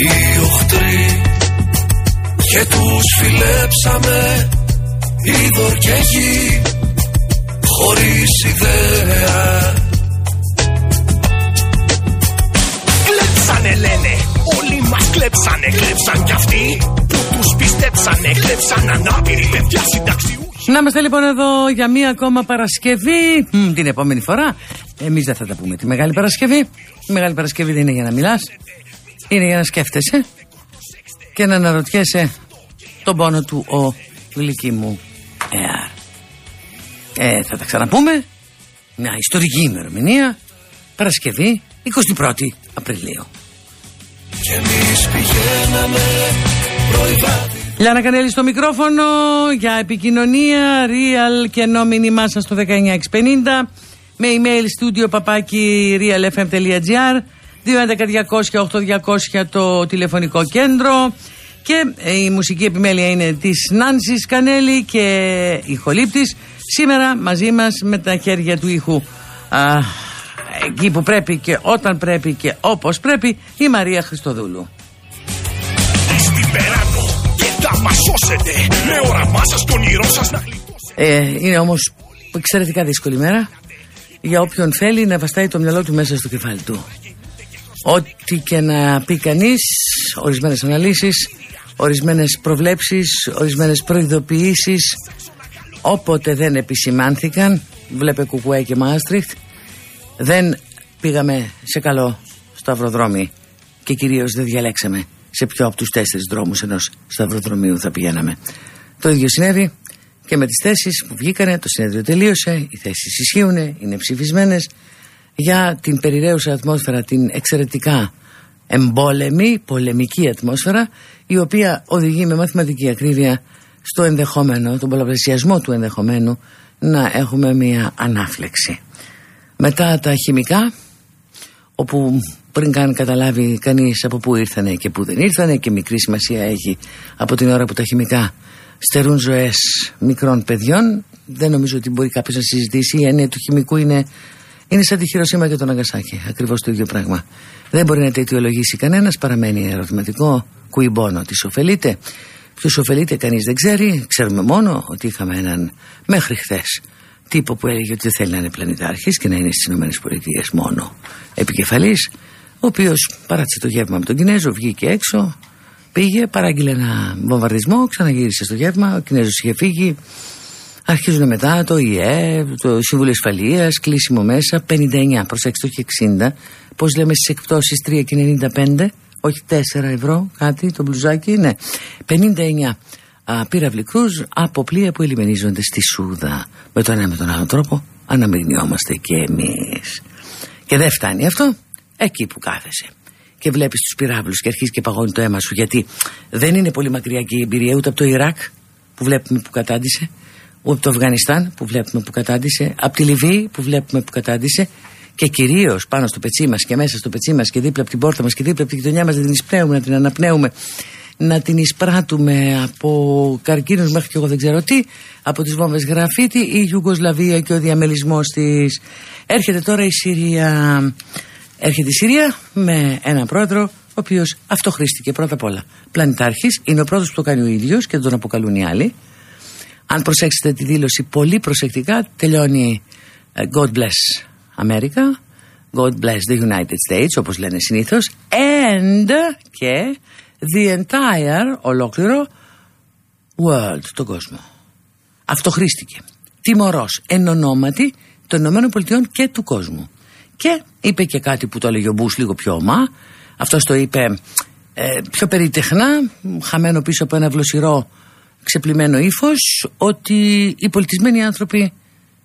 οι οχτροί και τους φιλέψαμε είδωρ και γη χωρίς ιδέα Κλέψανε λένε, όλοι μας κλέψανε, κλέψαν κι αυτοί που τους πιστέψανε, κλέψαν ανάπηροι παιδιά συνταξιούχοι Να είμαστε λοιπόν εδώ για μία ακόμα Παρασκευή. Μμ, την επόμενη φορά. Εμείς δεν θα τα πούμε τη Μεγάλη Παρασκευή. Η Μεγάλη Παρασκευή δεν είναι για να μιλάς. Είναι για να σκέφτεσαι και να αναρωτιέσαι τον πόνο του ο γλυκή μου ΕΑΡ. Ε, θα τα ξαναπούμε. Μια ιστορική ημερομηνία. Παρασκευή 21η Απριλίου. και εμείς πηγαίναμε πρωί Λιάννα Κανέλη στο μικρόφωνο για επικοινωνία, real και ενώ μήνυμά σας στο 19650 με email studio παπάκι realfm.gr 211-200-8200 το τηλεφωνικό κέντρο. Και ε, η μουσική επιμέλεια είναι της Νάνσης Κανέλη και η Χολύπτης. Σήμερα μαζί μας με τα χέρια του ήχου α, εκεί που πρέπει και όταν πρέπει και όπως πρέπει η Μαρία Χριστοδούλου. Στην Περάνο και θα μας σώσετε με όραμά σας και όνειρό σας να γλιτώσετε Ε, είναι όμως εξαιρετικά δύσκολη μέρα. Για όποιον θέλει να βαστάει το μυαλό του μέσα στο κεφάλι του. Ό,τι και να πει κανείς, ορισμένες αναλύσεις, ορισμένες προβλέψεις, ορισμένες προειδοποιήσεις, όποτε δεν επισημάνθηκαν, βλέπε Κουκουέ και Μάστριχτ, δεν πήγαμε σε καλό σταυροδρόμι και κυρίως δεν διαλέξαμε σε ποιο από τους τέσσερις δρόμους ενός σταυροδρομίου θα πηγαίναμε. Το ίδιο συνέβη και με τις θέσεις που βγήκανε, το συνέδριο τελείωσε, οι θέσεις ισχύουν, είναι ψηφισμένες για την περιραίουσα ατμόσφαιρα, την εξαιρετικά εμπόλεμη, πολεμική ατμόσφαιρα, η οποία οδηγεί με μαθηματική ακρίβεια στο ενδεχόμενο, τον πολλαπλασιασμό του ενδεχομένου, να έχουμε μια ανάφλεξη. Μετά τα χημικά, όπου πριν καν καταλάβει κανείς από πού ήρθανε και πού δεν ήρθανε και μικρή σημασία έχει από την ώρα που τα χημικά στερούν ζωές μικρών παιδιών δεν νομίζω ότι μπορεί κάποιος να συζητήσει η έννοια του χημικού είναι, είναι σαν τη Χειροσύμα και τον Αγκασάκη ακριβώς το ίδιο πράγμα. Δεν μπορεί να τα αιτιολογήσει κανένας παραμένει ερωτηματικό. Κουιμπόνο της ωφελείται. Ποιος ωφελείται κανείς δεν ξέρει. Ξέρουμε μόνο ότι είχαμε έναν μέχρι χθες τύπο που έλεγε ότι δεν θέλει να είναι πλανητάρχης και να είναι στις ΗΠΑ μόνο επικεφαλής ο οποίος παράτησε το γεύμα με τον Κινέζο, βγήκε έξω, πήγε, παράγγειλε ένα βομβαρδισμό, ξαναγύρισε στο γεύμα, ο Κινέζος είχε φύγει, αρχίζουν μετά το ΙΕ, το Συμβούλιο Ασφαλείας, κλείσιμο μέσα, 59, προσέξτε, όχι 60, πώς λέμε στις εκπτώσεις 3 και 95, όχι 4 ευρώ, κάτι, το μπλουζάκι, ναι, 59 α, πύραυλοι κρούζ από πλοία που ελιμενίζονται στη Σούδα. Με τον ένα με τον άλλο τρόπο αναμειγνιόμαστε και εμείς. Και δεν φτάνει αυτό, εκεί που κάθεσαι. Και βλέπεις τους πυράβλους και αρχίζει και παγώνει το αίμα σου. Γιατί δεν είναι πολύ μακριά και η εμπειρία ούτε από το Ιράκ που βλέπουμε που κατάντησε, ούτε από το Αφγανιστάν που βλέπουμε που κατάντησε, από τη Λιβύη που βλέπουμε που κατάντησε και κυρίως πάνω στο πετσί μας και μέσα στο πετσί μας και δίπλα από την πόρτα μας και δίπλα από την γειτονιά μας να την εισπνέουμε, να την αναπνέουμε, να την εισπράττουμε από καρκίνους μέχρι και εγώ δεν ξέρω τι, από τις βόμβες γραφίτι, η Ιουγκοσλαβία και ο διαμελισμός της. Έρχεται τώρα η Συρία Έρχεται η Συρία με έναν πρόεδρο ο οποίος αυτοχρήστηκε πρώτα απ' όλα. Πλανητάρχης, είναι ο πρώτος που το κάνει ο ίδιος και δεν τον αποκαλούν οι άλλοι. Αν προσέξετε τη δήλωση πολύ προσεκτικά, τελειώνει ε, God bless America, God bless the United States, όπως λένε συνήθως, and και the entire, ολόκληρο, world, τον κόσμο. Αυτοχρήστηκε. Τιμωρός εν ονόματι των Ηνωμένων Πολιτειών και του κόσμου. Και είπε και κάτι που το έλεγε ο Μπούς λίγο πιο ομά. Αυτός το είπε ε, πιο περιτεχνά, χαμένο πίσω από ένα βλοσιρό ξεπλημένο ύφος, ότι οι πολιτισμένοι άνθρωποι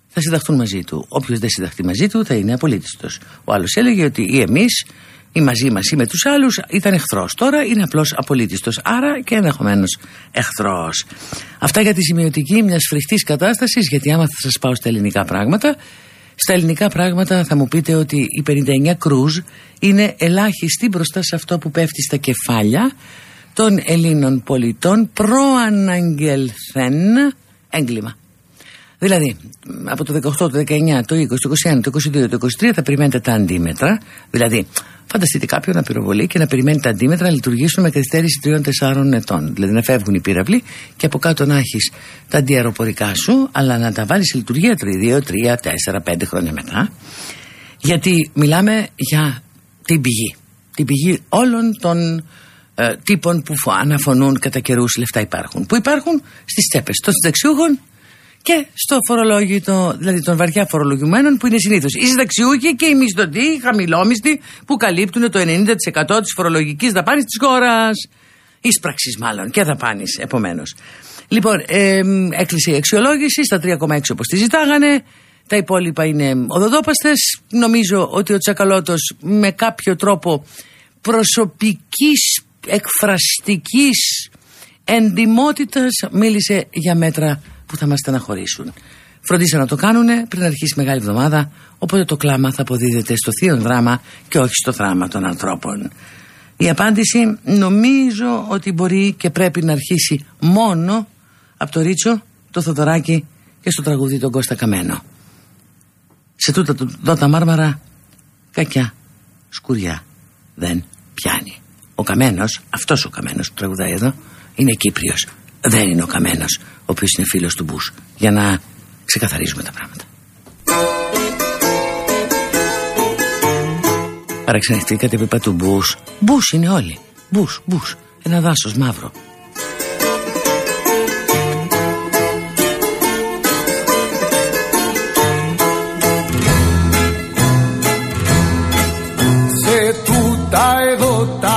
θα συνταχθούν μαζί του. Όποιος δεν συνταχθεί μαζί του θα είναι απολύτιστος. Ο άλλος έλεγε ότι ή εμείς ή μαζί μας ή με τους άλλους ήταν εχθρός. Τώρα είναι απλώς απολύτιστος. Άρα και ενδεχομένως εχθρός. Αυτά για τη σημειωτική μιας φρικτής κατάστασης, γιατί άμα θα σας πάω στα ελληνικά πράγματα, στα ελληνικά πράγματα θα μου πείτε ότι η 59 κρούζ είναι ελάχιστη μπροστά σε αυτό που πέφτει στα κεφάλια των Ελλήνων πολιτών προαναγγελθέν έγκλημα. Δηλαδή, από το 18, το 19, το 20, το 21, το 22, το 23 θα περιμένετε τα αντίμετρα. Δηλαδή, φανταστείτε κάποιον να πυροβολεί και να περιμένει τα αντίμετρα να λειτουργήσουν με καθυστέρηση 3-4 ετών. Δηλαδή, να φεύγουν οι πύραυλοι και από κάτω να έχεις τα αντιαεροπορικά σου, αλλά να τα βάλεις σε λειτουργία 2, 3, 4, 5 χρόνια μετά. Γιατί μιλάμε για την πηγή. Την πηγή όλων των ε, τύπων που αναφωνούν κατά καιρούς λεφτά υπάρχουν. Που υπάρχουν στις τσέπες των συνταξιούχων και στο φορολόγητο, δηλαδή των βαριά φορολογημένων που είναι συνήθως οι συνταξιούχοι και οι μισθωτοί, οι χαμηλόμισθοι που καλύπτουν το 90% της φορολογικής δαπάνης της χώρας. Εισπραξη μάλλον και δαπάνης επομένως. Λοιπόν, ε, έκλεισε η αξιολόγηση στα 3,6 όπως τη ζητάγανε. Τα υπόλοιπα είναι οδοδόπαστες. Νομίζω ότι ο Τσακαλώτος με κάποιο τρόπο προσωπικής εκφραστικής εντιμότητας μίλησε για μέτρα που θα μας στεναχωρήσουν. Φροντίσαν να το κάνουν πριν αρχίσει μεγάλη εβδομάδα, οπότε το κλάμα θα αποδίδεται στο θείο δράμα και όχι στο θράμα των ανθρώπων. Η απάντηση νομίζω ότι μπορεί και πρέπει να αρχίσει μόνο από το Ρίτσο, το Θοδωράκι και στο τραγουδί τον Κώστα Καμένο. Σε τούτα εδώ τα μάρμαρα κακιά σκουριά δεν πιάνει. Ο Καμένος, αυτός ο Καμένος που τραγουδάει εδώ, είναι Κύπριος. Δεν είναι ο Καμένος, ο οποίος είναι φίλος του Μπούς. Για να ξεκαθαρίζουμε τα πράγματα. Παραξενευτήκατε που είπα του Μπούς. Μπούς είναι όλοι. Μπούς, Μπούς. Ένα δάσος μαύρο. και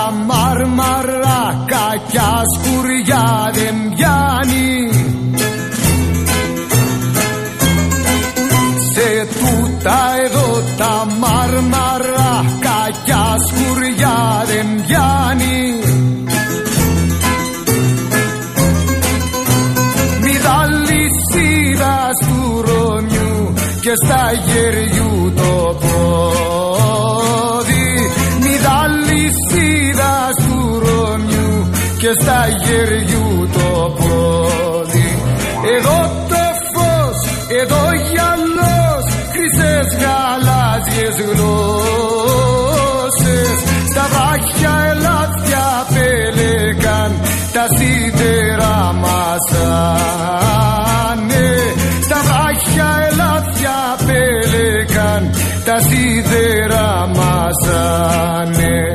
και στα γεριού το πόδι. Εδώ το φως, εδώ γυαλός χρυσές γαλάζιες γλώσσες. Στα βράχια ελάτια πέλεκαν τα σίδερα μας τα σίδερα μασάνε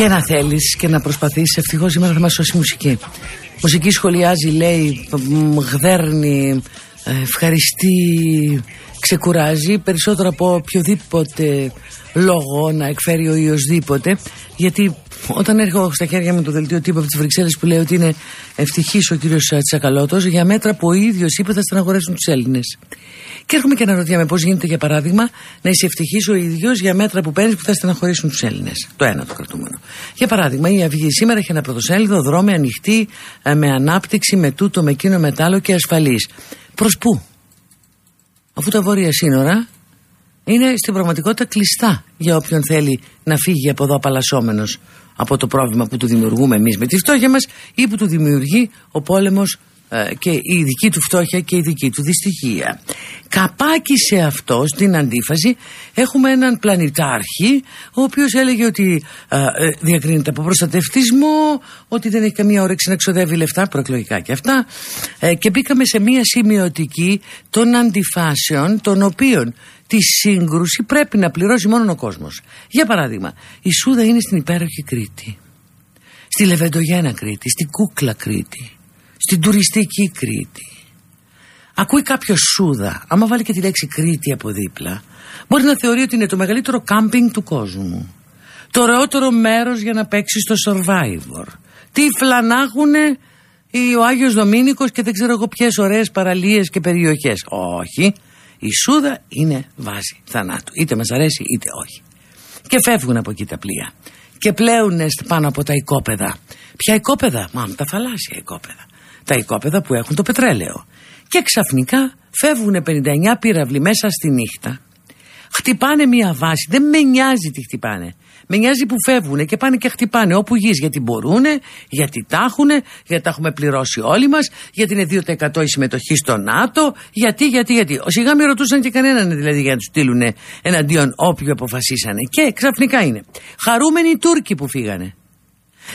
και να θέλεις και να προσπαθείς, ευτυχώς σήμερα θα μας σώσει μουσική. Μουσική σχολιάζει, λέει, γδέρνει, ε, ευχαριστεί, ξεκουράζει περισσότερο από οποιοδήποτε λόγο να εκφέρει ο οποιοδήποτε γιατί όταν έρχομαι στα χέρια μου το δελτίο τύπου από τις Βρυξέλλες που λέει ότι είναι ευτυχής ο κύριος Τσακαλώτος για μέτρα που ο ίδιος είπε θα στεναχωρέσουν τους Έλληνες. Και έρχομαι και αναρωτιέμαι πώς γίνεται για παράδειγμα να είσαι ευτυχής ο ίδιος για μέτρα που παίρνεις που θα στεναχωρήσουν τους Έλληνες. Το ένα το κρατούμενο. Για παράδειγμα, η Αυγή σήμερα έχει ένα πρωτοσέλιδο δρόμο ανοιχτή, ε, με ανάπτυξη, με τούτο, με εκείνο, με άλλο και ασφαλής. Προς πού, αφού τα βόρεια σύνορα είναι στην πραγματικότητα κλειστά για όποιον θέλει να φύγει από εδώ απαλλασσόμενος από το πρόβλημα που του δημιουργούμε εμείς με τη φτώχεια μας ή που του δημιουργεί ο πόλεμος ε, και η δική του φτώχεια και η δική του δυστυχία. Καπάκι σε αυτό, στην αντίφαση, έχουμε έναν πλανητάρχη, ο οποίος έλεγε ότι ε, ε, διακρίνεται από προστατευτισμό, ότι δεν έχει καμία όρεξη να ξοδεύει λεφτά, προεκλογικά και αυτά, και μπήκαμε σε μία σημειωτική των αντιφάσεων, των οποίων τη σύγκρουση πρέπει να πληρώσει μόνο ο κόσμος. Για παράδειγμα, η Σούδα είναι στην υπέροχη Κρήτη, στη Λεβεντογένα Κρήτη, στην Κούκλα Κρήτη, στην τουριστική Κρήτη. Ακούει κάποιος Σούδα, άμα βάλει και τη λέξη Κρήτη από δίπλα, μπορεί να θεωρεί ότι είναι το μεγαλύτερο κάμπινγκ του κόσμου. Το ωραιότερο μέρος για να παίξει στο Survivor. Τι φλανάχουνε ο Άγιος Δομήνικος και δεν ξέρω εγώ ποιες ωραίες παραλίες και περιοχές. Όχι, η Σούδα είναι βάση θανάτου. Είτε μας αρέσει είτε όχι. Και φεύγουν από εκεί τα πλοία. Και πλέουν πάνω από τα οικόπεδα. Ποια οικόπεδα; Μα τα θαλάσσια οικόπεδα. Τα οικόπεδα που έχουν το πετρέλαιο. Και ξαφνικά φεύγουν 59 πύραυλοι μέσα στη νύχτα. Χτυπάνε μία βάση. Δεν με νοιάζει τι χτυπάνε. Με νοιάζει που φεύγουν και πάνε και χτυπάνε όπου γης. Γιατί μπορούν, γιατί τα έχουν, γιατί τα έχουμε πληρώσει όλοι μας, γιατί είναι 2% η συμμετοχή στο ΝΑΤΟ. Γιατί, γιατί, γιατί. Σιγά μην ρωτούσαν και κανέναν δηλαδή για να τους στείλουν εναντίον όποιου αποφασίσανε. Και ξαφνικά είναι. Χαρούμενοι οι Τούρκοι που φύγανε.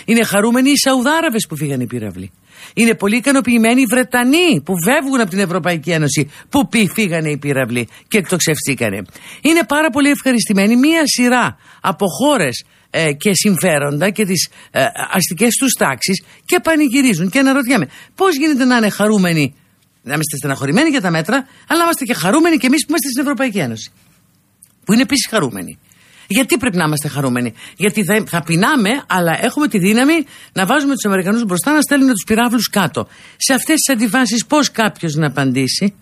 Είναι χαρούμενοι οι Σαουδάραβες που φύγανε οι πύραυλοι. Είναι πολύ ικανοποιημένοι οι Βρετανοί που φεύγουν από την Ευρωπαϊκή Ένωση που φύγανε οι πύραυλοι και εκτοξευστήκανε. Είναι πάρα πολύ ευχαριστημένοι μία σειρά από χώρες ε, και συμφέροντα και τις ε, αστικές τους τάξεις και πανηγυρίζουν και αναρωτιέμαι πώς γίνεται να είναι χαρούμενοι να είμαστε στεναχωρημένοι για τα μέτρα αλλά να είμαστε και χαρούμενοι και εμείς που είμαστε στην Ευρωπαϊκή Ένωση που είναι επίσης χαρούμενοι γιατί πρέπει να είμαστε χαρούμενοι; Γιατί θα, θα πεινάμε, αλλά έχουμε τη δύναμη να βάζουμε τους Αμερικανούς μπροστά να στέλνουν τους πυράβλους κάτω. Σε αυτές τις αντιφάσεις, πώς κάποιος να απαντήσει;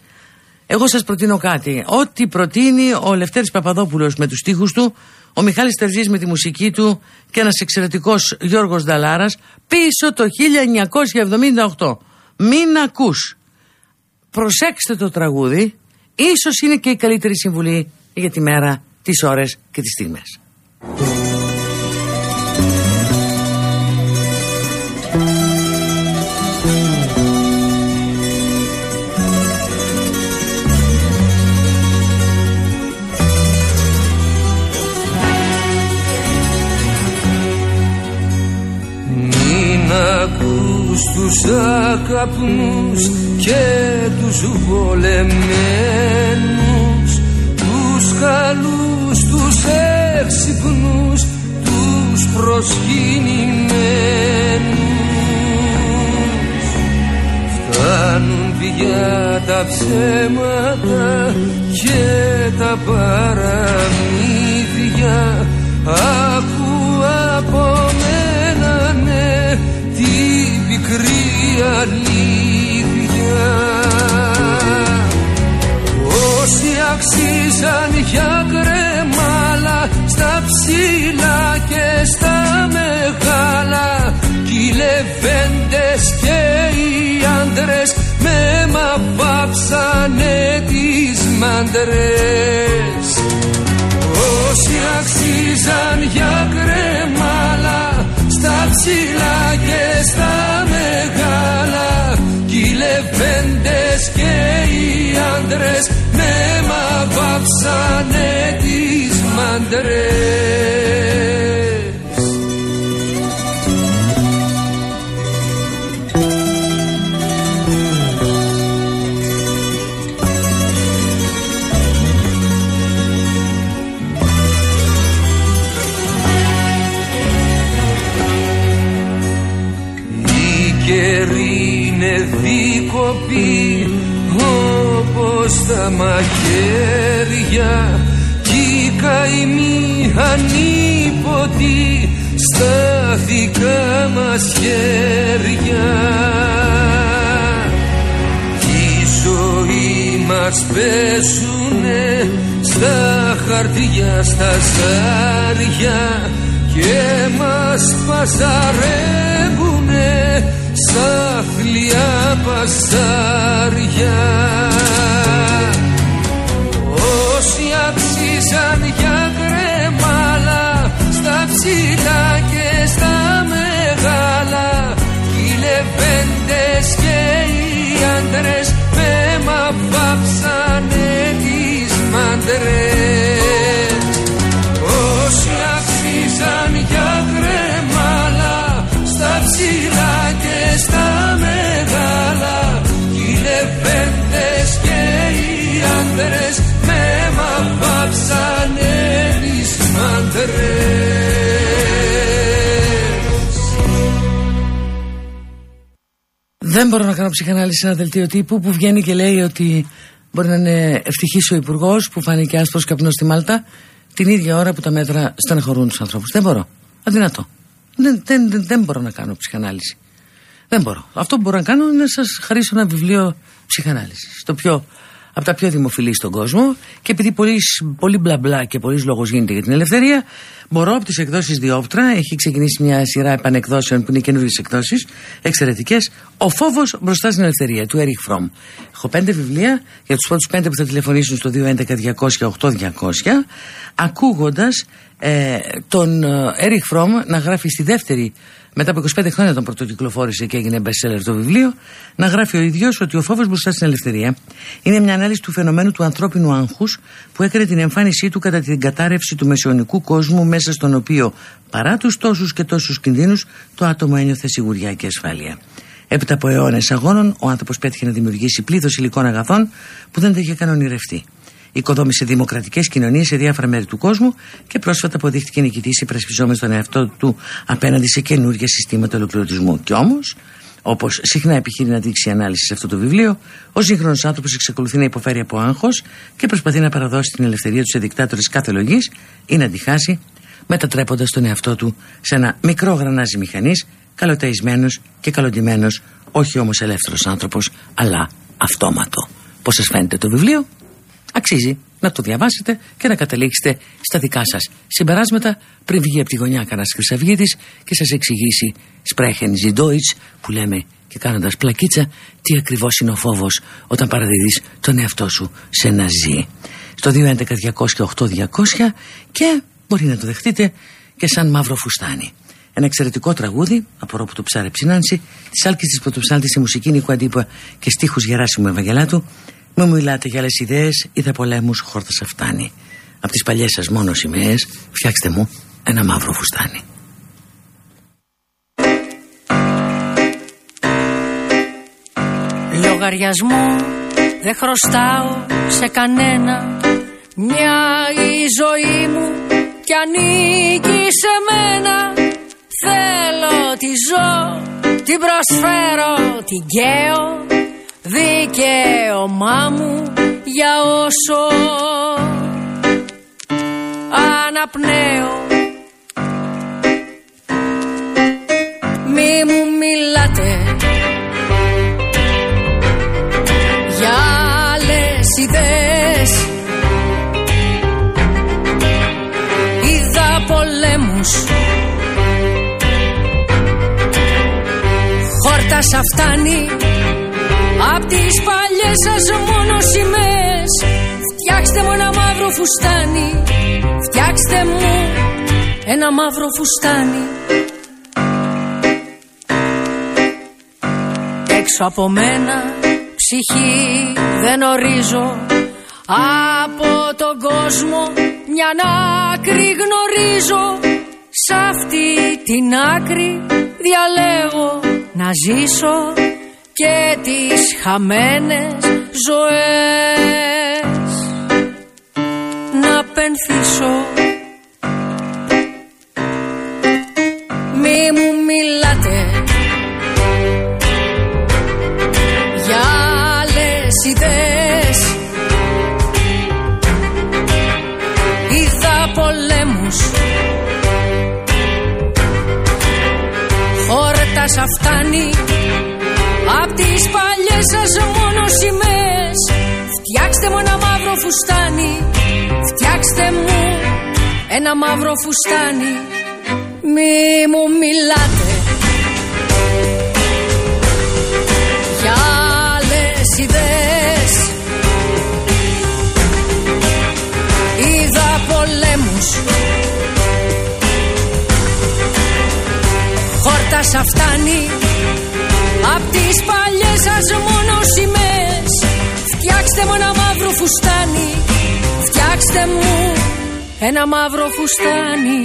Εγώ σας προτείνω κάτι. Ό,τι προτείνει ο Λευτέρης Παπαδόπουλος με τους τοίχου του, ο Μιχάλης Τερζής με τη μουσική του και ένας εξαιρετικός Γιώργος Νταλάρα πίσω το 1978. Μην ακούς. Προσέξτε το τραγούδι. Ίσως είναι και η καλύτερη συμβουλή για τη μέρα τις ώρες και τις στιγμές. Μην ακούς τους ακαπνούς και τους βολεμένους τους καλούς τους έξυπνους τους προσκυνημένους. Φτάνουν πια τα ψέματα και τα παραμύθια άντρες με μα βάψανε τις μαντρές στα μαχαίρια κι οι καημοί ανίποτη στα δικά μας χέρια. Η ζωή μας πέσουνε στα χαρτιά στα ζάρια και μας πασαρεύουνε στα θλιά πασάρια Nation μαντρές Δεν μπορώ να κάνω ψυχανάλυση σε ένα δελτίο τύπου που βγαίνει και λέει ότι μπορεί να είναι ευτυχής ο υπουργός που φάνηκε άσπρος καπνός στη Μάλτα την ίδια ώρα που τα μέτρα στεναχωρούν τους ανθρώπους. Δεν μπορώ. Αδυνατό. Δεν, δεν, δεν, δεν μπορώ να κάνω ψυχανάλυση. Δεν μπορώ. Αυτό που μπορώ να κάνω είναι να σας χαρίσω ένα βιβλίο ψυχανάλυσης. Το πιο από τα πιο δημοφιλή στον κόσμο και επειδή πολύ, πολύ μπλα μπλα και πολλή λόγο γίνεται για την ελευθερία, μπορώ από τι εκδόσει Διόπτρα, έχει ξεκινήσει μια σειρά επανεκδόσεων που είναι καινούριε εκδόσει, εξαιρετικέ. Ο φόβο μπροστά στην ελευθερία του Eric Fromm. Έχω πέντε βιβλία για του πρώτου πέντε που θα τηλεφωνήσουν στο 211-200-8200, ακούγοντα ε, τον ε, Eric Fromm να γράφει στη δεύτερη μετά από 25 χρόνια τον πρωτοκυκλοφόρησε και έγινε bestseller το βιβλίο, να γράφει ο ίδιος ότι ο φόβος μπροστά στην ελευθερία είναι μια ανάλυση του φαινομένου του ανθρώπινου άγχους που έκανε την εμφάνισή του κατά την κατάρρευση του μεσαιωνικού κόσμου, μέσα στον οποίο παρά τους τόσους και τόσους κινδύνους, το άτομο ένιωθε σιγουριά και ασφάλεια. Έπειτα από αιώνες αγώνων, ο άνθρωπος πέτυχε να δημιουργήσει πλήθος υλικών αγαθών που δεν τα είχε καν ονειρευτεί. Οικοδόμησε δημοκρατικές κοινωνίες σε διάφορα μέρη του κόσμου και πρόσφατα αποδείχτηκε νικητής υπερασπιζόμενος τον εαυτό του απέναντι σε καινούργια συστήματα ολοκληρωτισμού. Κι όμως, όπως συχνά επιχείρει να δείξει η ανάλυση σε αυτό το βιβλίο, ο σύγχρονος άνθρωπος εξακολουθεί να υποφέρει από άγχος και προσπαθεί να παραδώσει την ελευθερία του σε δικτάτορες κάθε λογής ή να τη χάσει, μετατρέποντας τον εαυτό του σε ένα μικρό γρανάζι μηχανής, καλοταϊσμένος και καλοντημένο, όχι όμως ελεύθερος άνθρωπος, αλλά αυτόματο. Πώς σας φαίνεται το βιβλίο, Αξίζει να το διαβάσετε και να καταλήξετε στα δικά σας συμπεράσματα πριν βγει από τη γωνιά κανένας Χρυσαυγήτη και σας εξηγήσει Sprechen Sie Deutsch που λέμε και κάνοντας πλακίτσα τι ακριβώς είναι ο φόβος όταν παραδίδει τον εαυτό σου σε ένα ζει. Στο 211-200-8200 και μπορεί να το δεχτείτε και σαν μαύρο φουστάνι. Ένα εξαιρετικό τραγούδι, απορώ που το ψάρεψε η Νάνση, της άλκης της πρωτοψάλτης στη μουσική Νίκου Αντίπα και στίχους Γεράσιμου Ευαγγελάτου, μην μου μιλάτε για άλλες ιδέες ή θα πολέμους χόρτας σα φτάνει. Από τις παλιές σας μόνος σημαίες φτιάξτε μου ένα μαύρο φουστάνι. Λογαριασμό δεν χρωστάω σε κανένα Μια η ζωή μου κι ανήκει σε μένα Θέλω τη ζω, την προσφέρω, την καίω δικαίωμά μου για όσο αναπνέω. Μη μου μιλάτε για άλλες ιδέες. Είδα πολέμους. Χόρτας φτάνει Απ' τις παλιές σας μόνο σημαίες Φτιάξτε μου ένα μαύρο φουστάνι. Φτιάξτε μου ένα μαύρο φουστάνι. Έξω από μένα ψυχή δεν ορίζω. Από τον κόσμο μια άκρη γνωρίζω. Σ' αυτή την άκρη διαλέγω να ζήσω και τις χαμένες ζωές. Να πενθήσω φουστάνι. Φτιάξτε μου ένα μαύρο φουστάνι. Μη μου μιλάτε. Για άλλες ιδέες. Είδα πολέμους. Χόρτασα φτάνει. Απ' τις παλιές σας μόνο σημαίες Φτιάξτε μου ένα μαύρο φουστάνι Φτιάξτε μου ένα μαύρο φουστάνι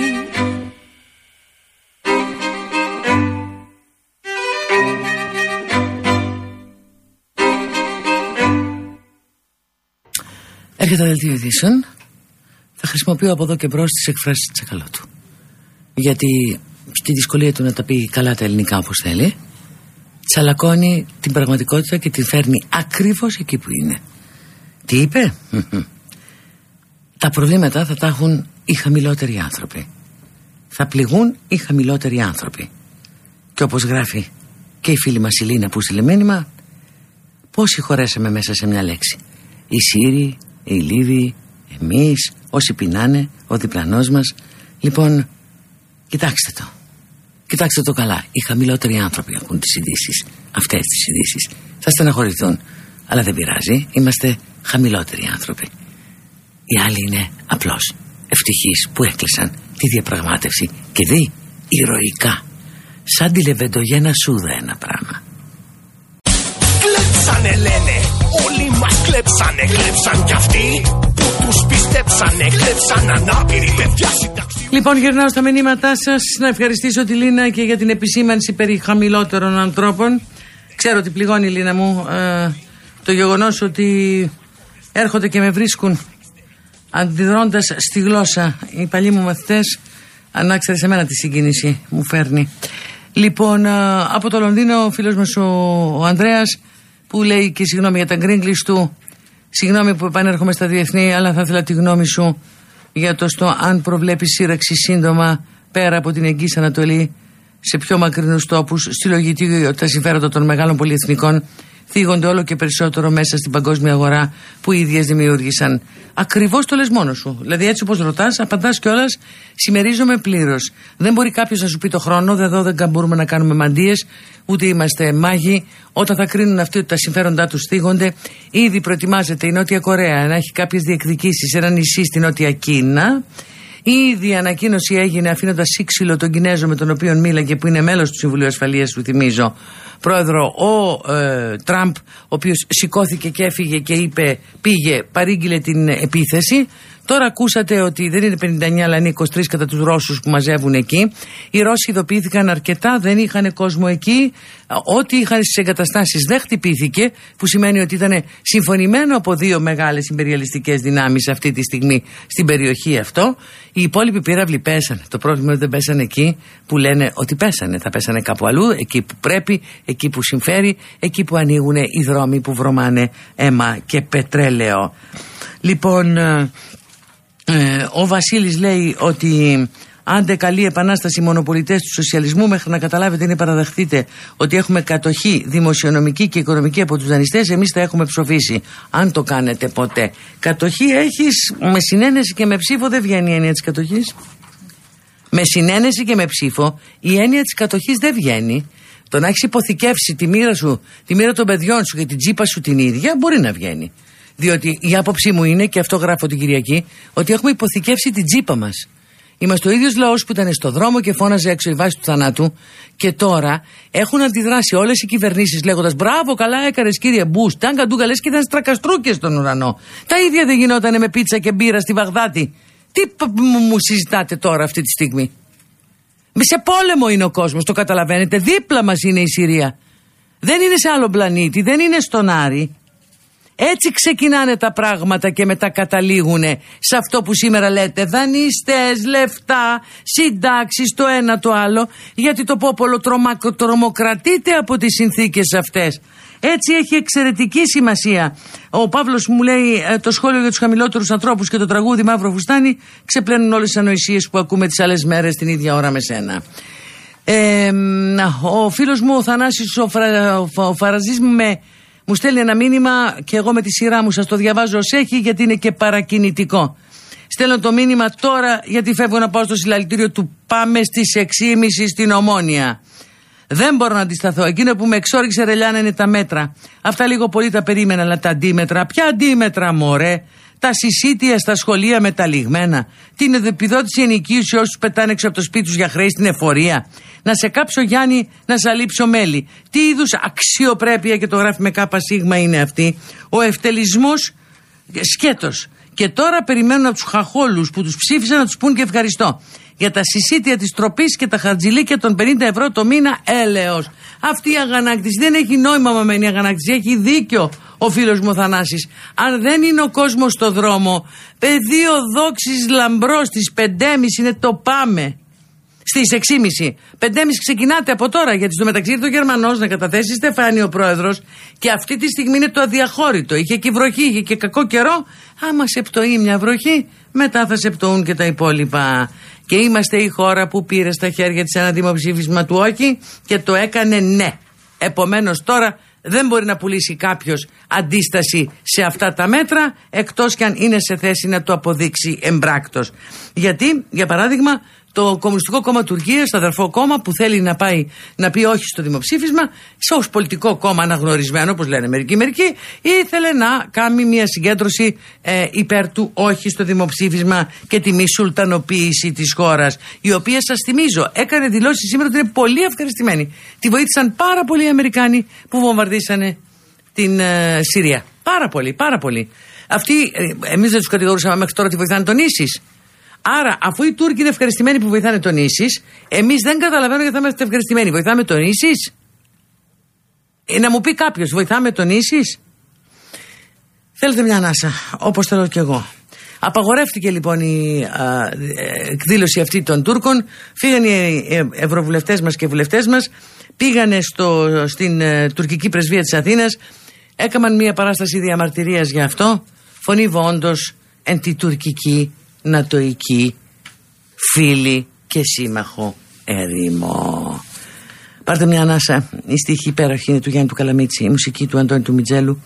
Έρχεται το δελτίο ειδήσεων. Θα χρησιμοποιώ από εδώ και μπρος τις εκφράσεις της Τσακαλώτου. Γιατί στη δυσκολία του να τα πει καλά τα ελληνικά όπως θέλει, τσαλακώνει την πραγματικότητα και την φέρνει ακριβώς εκεί που είναι. Τι είπε, Τα προβλήματα θα τα έχουν οι χαμηλότεροι άνθρωποι. Θα πληγούν οι χαμηλότεροι άνθρωποι. Και όπως γράφει και η φίλη μας η Λίνα που στείλε μήνυμα, πόσοι χωρέσαμε μέσα σε μια λέξη. Οι Σύριοι, οι Λίβοι, εμείς, όσοι πεινάνε, ο διπλανός μας. Λοιπόν, κοιτάξτε το. Κοιτάξτε το καλά. Οι χαμηλότεροι άνθρωποι ακούν τις ειδήσεις, αυτές τις ειδήσεις. Θα στεναχωρηθούν. Αλλά δεν πειράζει. Είμαστε χαμηλότεροι άνθρωποι. Οι άλλοι είναι απλώς ευτυχείς που έκλεισαν τη διαπραγμάτευση και δει ηρωικά. Σαν τη Λεβεντογένα Σούδα ένα πράγμα. Κλέψανε λένε, όλοι μας κλέψανε, κλέψαν κι αυτοί που τους πιστέψανε, κλέψαν ανάπηροι παιδιά συνταξιού. Λοιπόν, γυρνάω στα μηνύματά σας. Να ευχαριστήσω τη Λίνα και για την επισήμανση περί χαμηλότερων ανθρώπων. Ξέρω ότι πληγώνει η Λίνα μου ε, το γεγονός ότι έρχονται και με βρίσκουν αντιδρώντας στη γλώσσα. Οι παλιοί μου μαθητές, αν ξέρει, σε μένα τη συγκίνηση μου φέρνει. Λοιπόν, ε, από το Λονδίνο ο φίλος μας ο, ο Ανδρέας που λέει και συγγνώμη για τα γκρίγκλι του. Συγγνώμη που επανέρχομαι στα διεθνή, αλλά θα ήθελα τη γνώμη σου για το στο αν προβλέπεις σύραξη σύντομα πέρα από την Εγγύη Ανατολή σε πιο μακρινούς τόπους στη λογική τα συμφέροντα των μεγάλων πολυεθνικών θίγονται όλο και περισσότερο μέσα στην παγκόσμια αγορά που οι ίδιες δημιούργησαν. Ακριβώς το λες μόνος σου. Δηλαδή, έτσι όπως ρωτάς, απαντάς κιόλας, συμμερίζομαι πλήρως. Δεν μπορεί κάποιος να σου πει το χρόνο, εδώ δεν μπορούμε να κάνουμε μαντίες, ούτε είμαστε μάγοι. Όταν θα κρίνουν αυτοί ότι τα συμφέροντά τους θίγονται, ήδη προετοιμάζεται η Νότια Κορέα να έχει κάποιες διεκδικήσεις σε ένα νησί στη Νότια Κίνα. Ήδη η ανακοίνωση έγινε αφήνοντας σύξυλο τον Κινέζο με τον οποίο μίλαγε, που είναι μέλος του Συμβουλίου Ασφαλείας, του θυμίζω, πρόεδρο, ο ε, Τραμπ, ο οποίος σηκώθηκε και έφυγε και είπε, πήγε, παρήγγειλε την επίθεση. Τώρα ακούσατε ότι δεν είναι 59 αλλά είναι 23 κατά τους Ρώσους που μαζεύουν εκεί. Οι Ρώσοι ειδοποιήθηκαν αρκετά, δεν είχαν κόσμο εκεί. Ό,τι είχαν στις εγκαταστάσεις δεν χτυπήθηκε, που σημαίνει ότι ήταν συμφωνημένο από δύο μεγάλες υπεριαλιστικές δυνάμεις αυτή τη στιγμή στην περιοχή αυτό. Οι υπόλοιποι πύραυλοι πέσανε. Το πρόβλημα είναι ότι δεν πέσανε εκεί που λένε ότι πέσανε. Θα πέσανε κάπου αλλού, εκεί που πρέπει, εκεί που συμφέρει, εκεί που ανοίγουν οι δρόμοι που βρωμάνε αίμα και πετρέλαιο. Λοιπόν, ε, ε, ο Βασίλης λέει ότι άντε καλή επανάσταση μονοπολιτές του σοσιαλισμού μέχρι να καταλάβετε ή να παραδεχτείτε ότι έχουμε κατοχή δημοσιονομική και οικονομική από τους δανειστές εμείς θα έχουμε ψοφήσει αν το κάνετε ποτέ. Κατοχή έχεις με συνένεση και με ψήφο δεν βγαίνει η έννοια της κατοχής. Με συνένεση και με ψήφο η έννοια της κατοχής δεν βγαίνει το να έχεις υποθηκεύσει τη μοίρα σου, τη μοίρα των παιδιών σου και την τσίπα σου την ίδια μπορεί να βγαίνει. Διότι η άποψή μου είναι, και αυτό γράφω την Κυριακή, ότι έχουμε υποθηκεύσει την τσίπα μας. Είμαστε ο ίδιος λαός που ήταν στο δρόμο και φώναζε έξω η βάση του θανάτου. Και τώρα έχουν αντιδράσει όλες οι κυβερνήσεις λέγοντας Μπράβο, καλά έκανε κύριε Μπούς. Τάγκα ντούγκα λες και ήταν στρακαστρούκες στον ουρανό. Τα ίδια δεν γινόταν με πίτσα και μπύρα στη Βαγδάτη. Τι μου συζητάτε τώρα αυτή τη στιγμή; Σε πόλεμο είναι ο κόσμος, το καταλαβαίνετε. Δίπλα μας είναι η Συρία. Δεν είναι σε άλλο πλανήτη, δεν είναι στον Άρη. Έτσι ξεκινάνε τα πράγματα και μετά καταλήγουν σε αυτό που σήμερα λέτε δανειστές, λεφτά, συντάξεις το ένα το άλλο γιατί το πόπολο τρομοκρατείται από τις συνθήκες αυτές. Έτσι έχει εξαιρετική σημασία. Ο Παύλος μου λέει ε, το σχόλιο για τους χαμηλότερους ανθρώπους και το τραγούδι Μαύρο Φουστάνι ξεπλένουν όλες τις ανοησίες που ακούμε τις άλλες μέρες την ίδια ώρα με σένα. Ε, ο φίλος μου ο Θανάσης ο, Φρα, ο Φαραζής με Μου στέλνει ένα μήνυμα και εγώ με τη σειρά μου σας το διαβάζω ως έχει γιατί είναι και παρακινητικό. Στέλνω το μήνυμα τώρα γιατί φεύγω να πάω στο συλλαλητήριο του Πάμε στις 6.30 στην Ομόνια. Δεν μπορώ να αντισταθώ. Εκείνο που με εξόριξε ρελιάνα είναι τα μέτρα. Αυτά λίγο πολύ τα περίμενα, αλλά τα αντίμετρα. Ποια αντίμετρα, μωρέ; Τα συσίτια στα σχολεία μεταλλιγμένα. Την επιδότηση ενοικίωση όσους πετάνε έξω από το σπίτι τους για χρέη στην εφορία. Να σε κάψω Γιάννη, να σε αλείψω μέλι. Τι είδους αξιοπρέπεια και το γράφει με κάπα σίγμα είναι αυτή. Ο ευτελισμός σκέτος. Και τώρα περιμένουν από τους χαχόλους που τους ψήφισαν να τους πούν και ευχαριστώ. Για τα συσίτια της τροπής και τα χαρτζηλίκια των 50 ευρώ το μήνα έλεος. Αυτή η αγανάκτηση δεν έχει νόημα μαμένη η αγανάκτηση. Έχει δίκιο ο φίλος μου ο Θανάσης. Αν δεν είναι ο κόσμος στο δρόμο, πεδίο δόξης λαμπρός στις 5.30 είναι το πάμε. Στις 6.30. 5.30 ξεκινάτε από τώρα, γιατί στο μεταξύ ήρθε ο Γερμανός να καταθέσει Στεφάνι ο πρόεδρος και αυτή τη στιγμή είναι το αδιαχώρητο. Είχε και βροχή, είχε και κακό καιρό. Άμα σε πτωεί μια βροχή, μετά θα σε πτωούν και τα υπόλοιπα. Και είμαστε η χώρα που πήρε στα χέρια της ένα δημοψήφισμα του όχι και το έκανε ναι. Επομένως τώρα δεν μπορεί να πουλήσει κάποιος αντίσταση σε αυτά τα μέτρα εκτός κι αν είναι σε θέση να το αποδείξει εμπράκτος. Γιατί, για παράδειγμα, το Κομμουνιστικό Κόμμα Τουρκία, το αδερφό κόμμα που θέλει να, πάει, να πει όχι στο δημοψήφισμα, ως πολιτικό κόμμα αναγνωρισμένο, όπως λένε μερικοί μερικοί, ήθελε να κάνει μια συγκέντρωση ε, υπέρ του όχι στο δημοψήφισμα και τη μη σουλτανοποίηση της χώρας. Η οποία, σας θυμίζω, έκανε δηλώσεις σήμερα ότι είναι πολύ ευχαριστημένη. Τη βοήθησαν πάρα πολλοί οι Αμερικάνοι που βομβαρδίσανε την ε, Συρία. Πάρα πολύ, πάρα πολύ. Αυτοί, ε, εμείς δεν τους κατηγορούσαμε μέχρι τώρα ότι βοηθάνε τον ίσης Άρα, αφού οι Τούρκοι είναι ευχαριστημένοι που βοηθάνε τον ίσης, εμείς δεν καταλαβαίνουμε γιατί θα είμαστε ευχαριστημένοι. Βοηθάμε τον ίσης Ε, να μου πει κάποιος, βοηθάμε τον ίσης Θέλετε μια ανάσα, όπως θέλω κι εγώ. Απαγορεύτηκε λοιπόν η α, εκδήλωση αυτή των Τούρκων. Φύγαν οι ευρωβουλευτές μας και βουλευτές μας, πήγανε στο, στην ε, τουρκική πρεσβεία της Αθήνας, έκαναν μια παράσταση διαμαρτυρίας για αυτό. Φωνήβω όντω εν τη τουρκική νατοική φίλη και σύμμαχο ερήμο. Πάρτε μια ανάσα. Η στίχη υπέροχη είναι του Γιάννη του Καλαμίτση, η μουσική του Αντώνη του Μιτζέλου.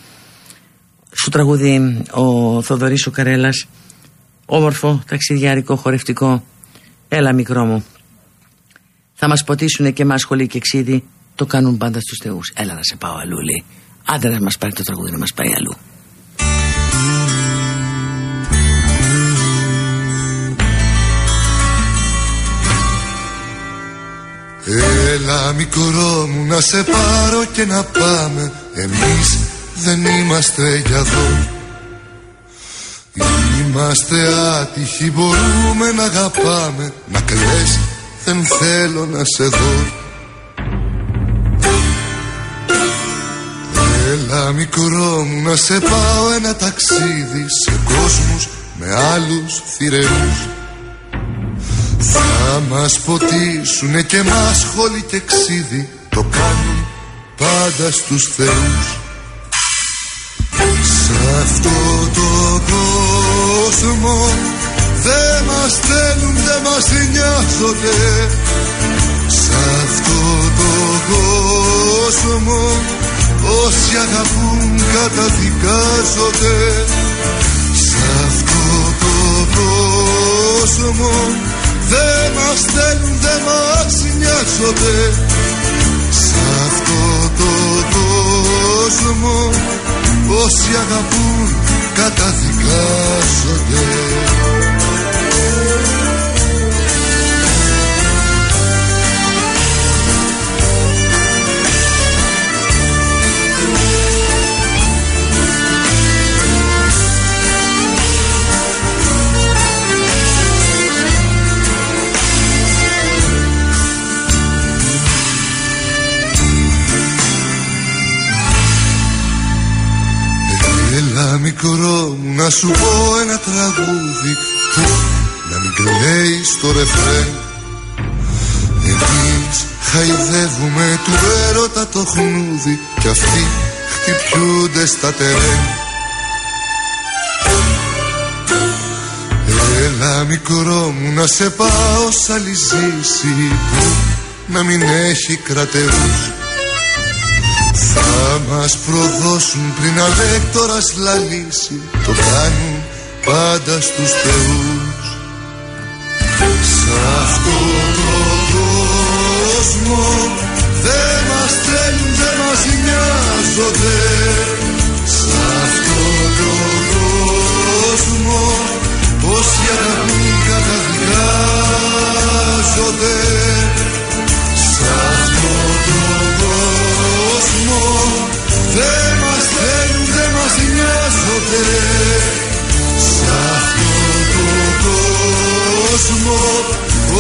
Στο τραγούδι ο Θοδωρής ο Καρέλας. Όμορφο, ταξιδιάρικο, χορευτικό. Έλα μικρό μου. Θα μας ποτίσουνε και εμάς σχολή και ξύδι. Το κάνουν πάντα στους θεούς. Έλα να σε πάω αλλού λέει. Άντε να μας πάρει το τραγούδι να μας πάει αλλού. Έλα μικρό μου να σε πάρω και να πάμε. Εμείς δεν είμαστε για δω Είμαστε άτυχοι μπορούμε να αγαπάμε. Να κλαις δεν θέλω να σε δω. Έλα μικρό μου να σε πάω ένα ταξίδι Σε κόσμους με άλλους θηρεούς θα μας ποτίσουνε και μας χόλι και ξύδι. Το κάνουν πάντα στους θεούς. Σ' αυτό το κόσμο Δεν μας θέλουν, δεν μας νοιάζονται Σ' αυτό το κόσμο Όσοι αγαπούν καταδικάζονται. Σ' αυτό το κόσμο δεν μας θέλουν, δεν μας νοιάζονται. Σ' αυτό το κόσμο Όσοι αγαπούν καταδικάζονται μικρό μου να σου πω ένα τραγούδι. Που να μην κλαίει στο ρεφρέν. Εμείς χαϊδεύουμε του έρωτα το χνούδι κι αυτοί χτυπιούνται στα τερέν. Έλα μικρό μου να σε πάω σαν λυζήσει που να μην έχει κρατεούς θα θα μας προδώσουν πριν αλέκτορας λαλήσει Το κάνουν πάντα στους θεούς. Σ' αυτό το κόσμο δεν μας θέλουν, δεν μας νοιάζονται. Σ' αυτό το κόσμο όσοι αγαπούν καταδικάζονται. Σ' αυτό το κόσμο δεν μας θέλουν, δεν μας νοιάζονται Σ' αυτό το κόσμο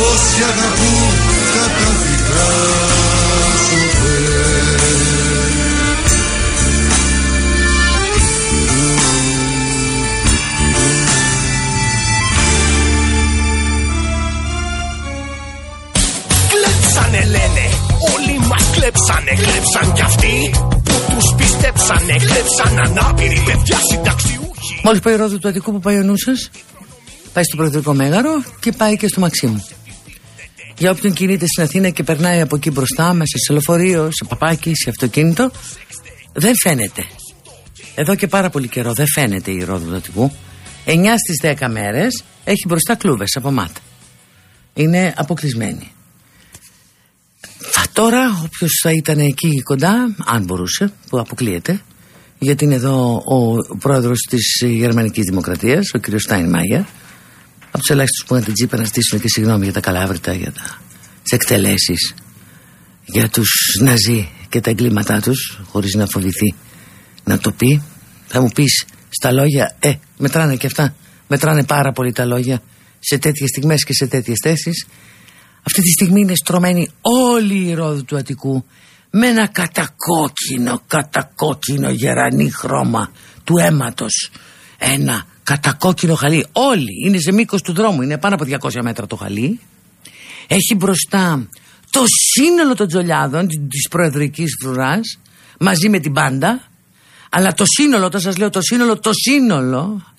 όσοι αγαπούν καταδικάζονται Κλέψανε πιστέψανε, κλέψαν ανάπηροι παιδιά συνταξιούχοι. Μόλις πάει η ρόδο του Αττικού που πάει ο νου σα, πάει στο Προεδρικό Μέγαρο και πάει και στο Μαξίμου. Για όποιον κινείται στην Αθήνα και περνάει από εκεί μπροστά, μέσα σε λεωφορείο, σε παπάκι, σε αυτοκίνητο, δεν φαίνεται. Εδώ και πάρα πολύ καιρό δεν φαίνεται η ρόδο του Αττικού. 9 στις 10 μέρες έχει μπροστά κλούβες από μάτα. Είναι αποκλεισμένη. Α, τώρα όποιος θα ήταν εκεί κοντά, αν μπορούσε, που αποκλείεται, γιατί είναι εδώ ο πρόεδρος της Γερμανικής Δημοκρατίας, ο κ. Στάιν Μάγερ, από τους ελάχιστους που είχαν την τσίπα να στήσουν και συγγνώμη για τα καλάβρητα, για τα τις εκτελέσεις, για τους Ναζί και τα εγκλήματά τους, χωρίς να φοβηθεί να το πει. Θα μου πεις στα λόγια, ε, μετράνε και αυτά, μετράνε πάρα πολύ τα λόγια σε τέτοιες στιγμές και σε τέτοιες θέσεις. Αυτή τη στιγμή είναι στρωμένη όλη η ρόδου του Αττικού με ένα κατακόκκινο, κατακόκκινο γερανή χρώμα του αίματος. Ένα κατακόκκινο χαλί. Όλοι είναι σε μήκος του δρόμου, είναι πάνω από 200 μέτρα το χαλί. Έχει μπροστά το σύνολο των τζολιάδων της προεδρικής φρουράς μαζί με την πάντα. Αλλά το σύνολο, όταν σας λέω το σύνολο, το σύνολο.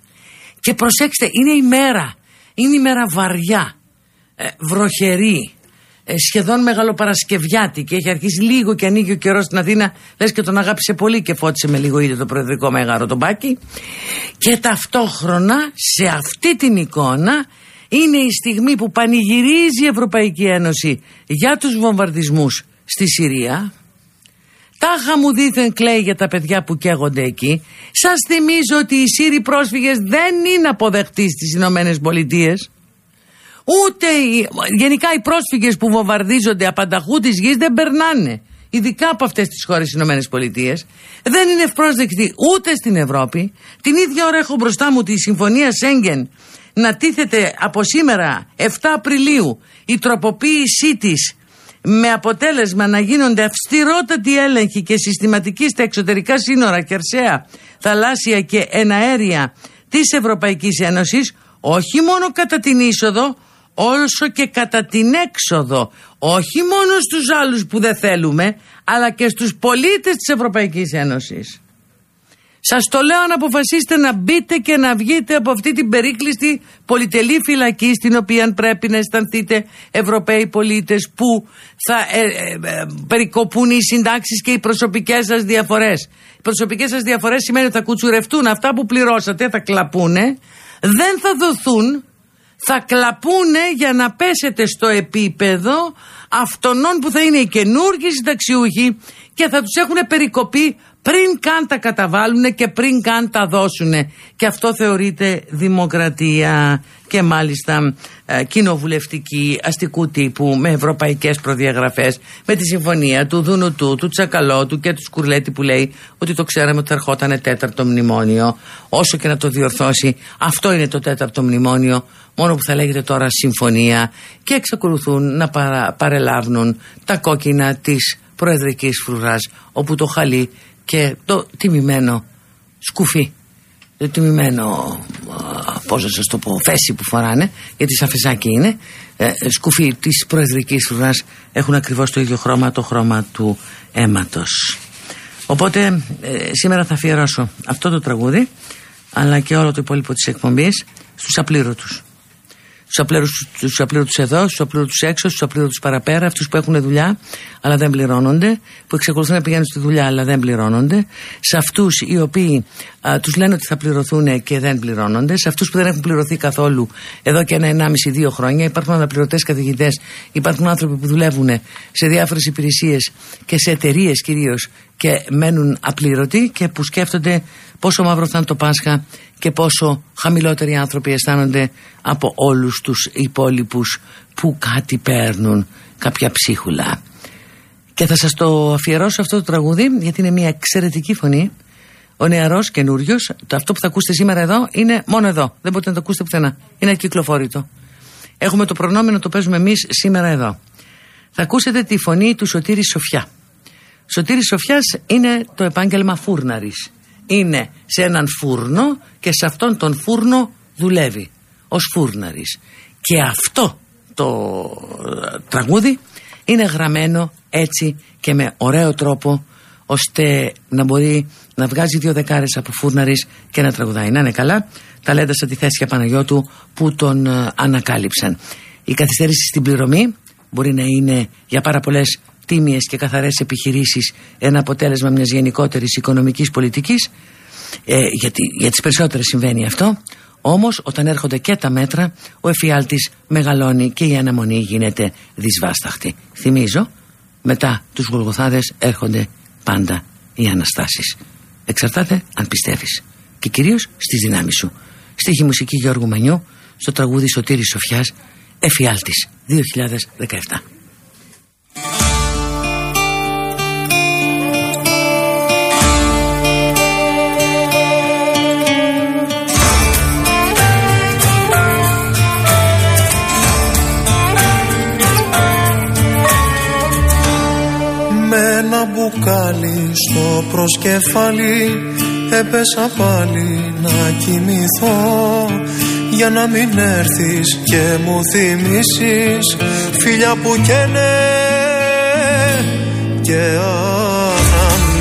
Και προσέξτε, είναι η μέρα. Είναι η μέρα βαριά ε, βροχερή, ε, σχεδόν μεγαλοπαρασκευιάτικη. Έχει αρχίσει λίγο και ανοίγει ο καιρός στην Αθήνα. Λες και τον αγάπησε πολύ και φώτισε με λίγο ήλιο το προεδρικό μέγαρο τον μπάκι. Και ταυτόχρονα σε αυτή την εικόνα είναι η στιγμή που πανηγυρίζει η Ευρωπαϊκή Ένωση για τους βομβαρδισμούς στη Συρία. Τάχα μου δίθεν κλαίει για τα παιδιά που καίγονται εκεί. Σας θυμίζω ότι οι Σύριοι πρόσφυγες δεν είναι αποδεκτοί στις Ηνωμένες Πολιτείες. Ούτε οι, γενικά οι πρόσφυγες που βομβαρδίζονται απανταχού της γης δεν περνάνε. Ειδικά από αυτές τις χώρες στις Ηνωμένες Πολιτείες. Δεν είναι ευπρόσδεκτοι ούτε στην Ευρώπη. Την ίδια ώρα έχω μπροστά μου τη Συμφωνία Σέγγεν να τίθεται από σήμερα 7 Απριλίου η τροποποίησή της με αποτέλεσμα να γίνονται αυστηρότατοι έλεγχοι και συστηματικοί στα εξωτερικά σύνορα χερσαία, θαλάσσια και εναέρια της Ευρωπαϊκής Ένωσης όχι μόνο κατά την είσοδο όσο και κατά την έξοδο όχι μόνο στους άλλους που δεν θέλουμε αλλά και στους πολίτες της Ευρωπαϊκής Ένωσης. Σας το λέω να αποφασίσετε να μπείτε και να βγείτε από αυτή την περίκλειστη πολυτελή φυλακή στην οποία πρέπει να αισθανθείτε Ευρωπαίοι πολίτες που θα ε, ε, ε, περικοπούν οι συντάξεις και οι προσωπικές σας διαφορές. Οι προσωπικές σας διαφορές σημαίνει ότι θα κουτσουρευτούν αυτά που πληρώσατε, θα κλαπούνε, δεν θα δοθούν θα κλαπούνε για να πέσετε στο επίπεδο αυτών που θα είναι οι καινούργιοι συνταξιούχοι και θα τους έχουν περικοπεί πριν καν τα καταβάλουν και πριν καν τα δώσουν. Και αυτό θεωρείται δημοκρατία και μάλιστα ε, κοινοβουλευτική αστικού τύπου με ευρωπαϊκές προδιαγραφές με τη συμφωνία του Δουνουτού, του Τσακαλώτου και του Σκουρλέτη που λέει ότι το ξέραμε ότι θα ερχόταν τέταρτο μνημόνιο. Όσο και να το διορθώσει αυτό είναι το τέταρτο μνημόνιο. Μόνο που θα λέγεται τώρα συμφωνία και εξακολουθούν να παρα, παρελάβουν τα κόκκινα της προεδρικής φρουράς όπου το χαλί και το τιμημένο σκουφί. το τιμημένο πώς να σας το πω φέση που φοράνε γιατί σαφεσάκι είναι. Ε, σκουφί της προεδρικής φρουράς έχουν ακριβώς το ίδιο χρώμα το χρώμα του αίματος. Οπότε ε, σήμερα θα αφιερώσω αυτό το τραγούδι αλλά και όλο το υπόλοιπο της εκπομπής στους απλήρωτους Στους απλήρωτου εδώ, στους απλήρωτου έξω, στους απλήρωτου παραπέρα, αυτούς που έχουν δουλειά αλλά δεν πληρώνονται, που εξακολουθούν να πηγαίνουν στη δουλειά αλλά δεν πληρώνονται, σε αυτούς οι οποίοι τους λένε ότι θα πληρωθούν και δεν πληρώνονται, σε αυτούς που δεν έχουν πληρωθεί καθόλου εδώ και ένα, ενάμιση, δύο χρόνια. Υπάρχουν αναπληρωτές καθηγητές, υπάρχουν άνθρωποι που δουλεύουν σε διάφορες υπηρεσίες και σε εταιρείες κυρίως και μένουν απλήρωτοι και που σκέφτονται πόσο μαύρο θα είναι το Πάσχα και πόσο χαμηλότεροι άνθρωποι αισθάνονται από όλους τους υπόλοιπους που κάτι παίρνουν κάποια ψίχουλα. Και θα σας το αφιερώσω αυτό το τραγούδι γιατί είναι μια εξαιρετική φωνή. Ο νεαρός καινούριος, το αυτό που θα ακούσετε σήμερα εδώ είναι μόνο εδώ. Δεν μπορείτε να το ακούσετε πουθενά. Είναι ακυκλοφόρητο. Έχουμε το προνόμενο, το παίζουμε εμείς σήμερα εδώ. Θα ακούσετε τη φωνή του Σωτήρη Σοφιά. Σωτήρης Σοφιάς είναι το επάγγελμα φούρναρης είναι σε έναν φούρνο και σε αυτόν τον φούρνο δουλεύει ως φούρναρης και αυτό το ε, τραγούδι είναι γραμμένο έτσι και με ωραίο τρόπο ώστε να μπορεί να βγάζει δύο δεκάρες από φούρναρης και να τραγουδάει. Να είναι καλά, ταλέντας τη θέση Παναγιώτου που τον ε, ανακάλυψαν. Η καθυστέρηση στην πληρωμή μπορεί να είναι για πάρα πολλές τίμιες και καθαρές επιχειρήσεις ένα αποτέλεσμα μιας γενικότερης οικονομικής πολιτικής ε, γιατί για τις περισσότερες συμβαίνει αυτό. Όμως όταν έρχονται και τα μέτρα ο εφιάλτης μεγαλώνει και η αναμονή γίνεται δυσβάσταχτη. Θυμίζω μετά τους γολγοθάδες έρχονται πάντα οι αναστάσεις. Εξαρτάται αν πιστεύεις. Και κυρίως στις δυνάμεις σου. Στίχη μουσική Γιώργου Μανιού στο τραγούδι Σωτήρης Σοφιάς Εφιάλτης 2017 μπουκάλι στο προσκεφάλι. Έπεσα πάλι να κοιμηθώ. Για να μην έρθεις και μου θυμίσεις. Φίλια που καίνε και αναμνήσεις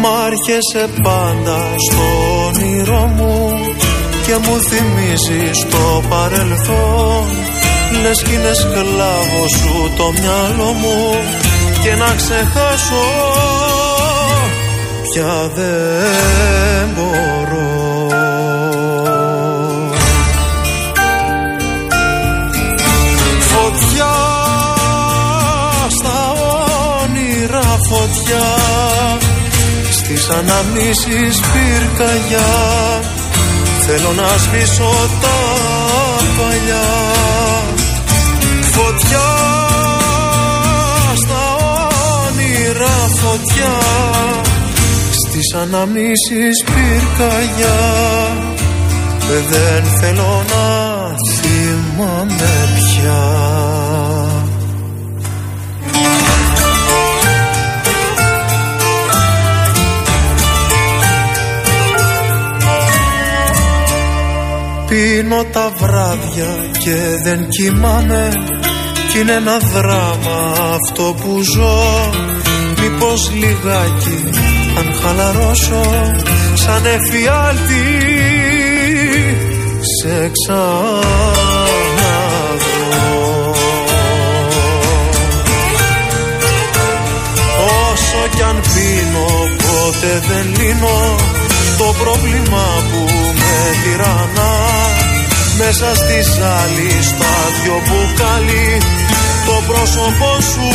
Μ' άρχισε πάντα στο όνειρό μου και μου θυμίζεις το παρελθόν. Λες κι είναι σκλάβο σου το μυαλό μου και να ξεχάσω πια δεν μπορώ. Φωτιά στα όνειρα φωτιά στις αναμνήσεις πυρκαγιά Θέλω να σβήσω τα παλιά. Φωτιά στα όνειρα φωτιά. Στις αναμνήσεις πυρκαγιά. Δεν θέλω να θυμάμαι Πίνω τα βράδια και δεν κοιμάμαι Κι είναι ένα δράμα αυτό που ζω. Μήπως λιγάκι αν χαλαρώσω Σαν εφιάλτη σε ξαναδώ Όσο κι αν πίνω ποτέ δεν λύνω Το πρόβλημα που με τυραννά μέσα στη ζάλη στα δυο μπουκάλι το πρόσωπό σου.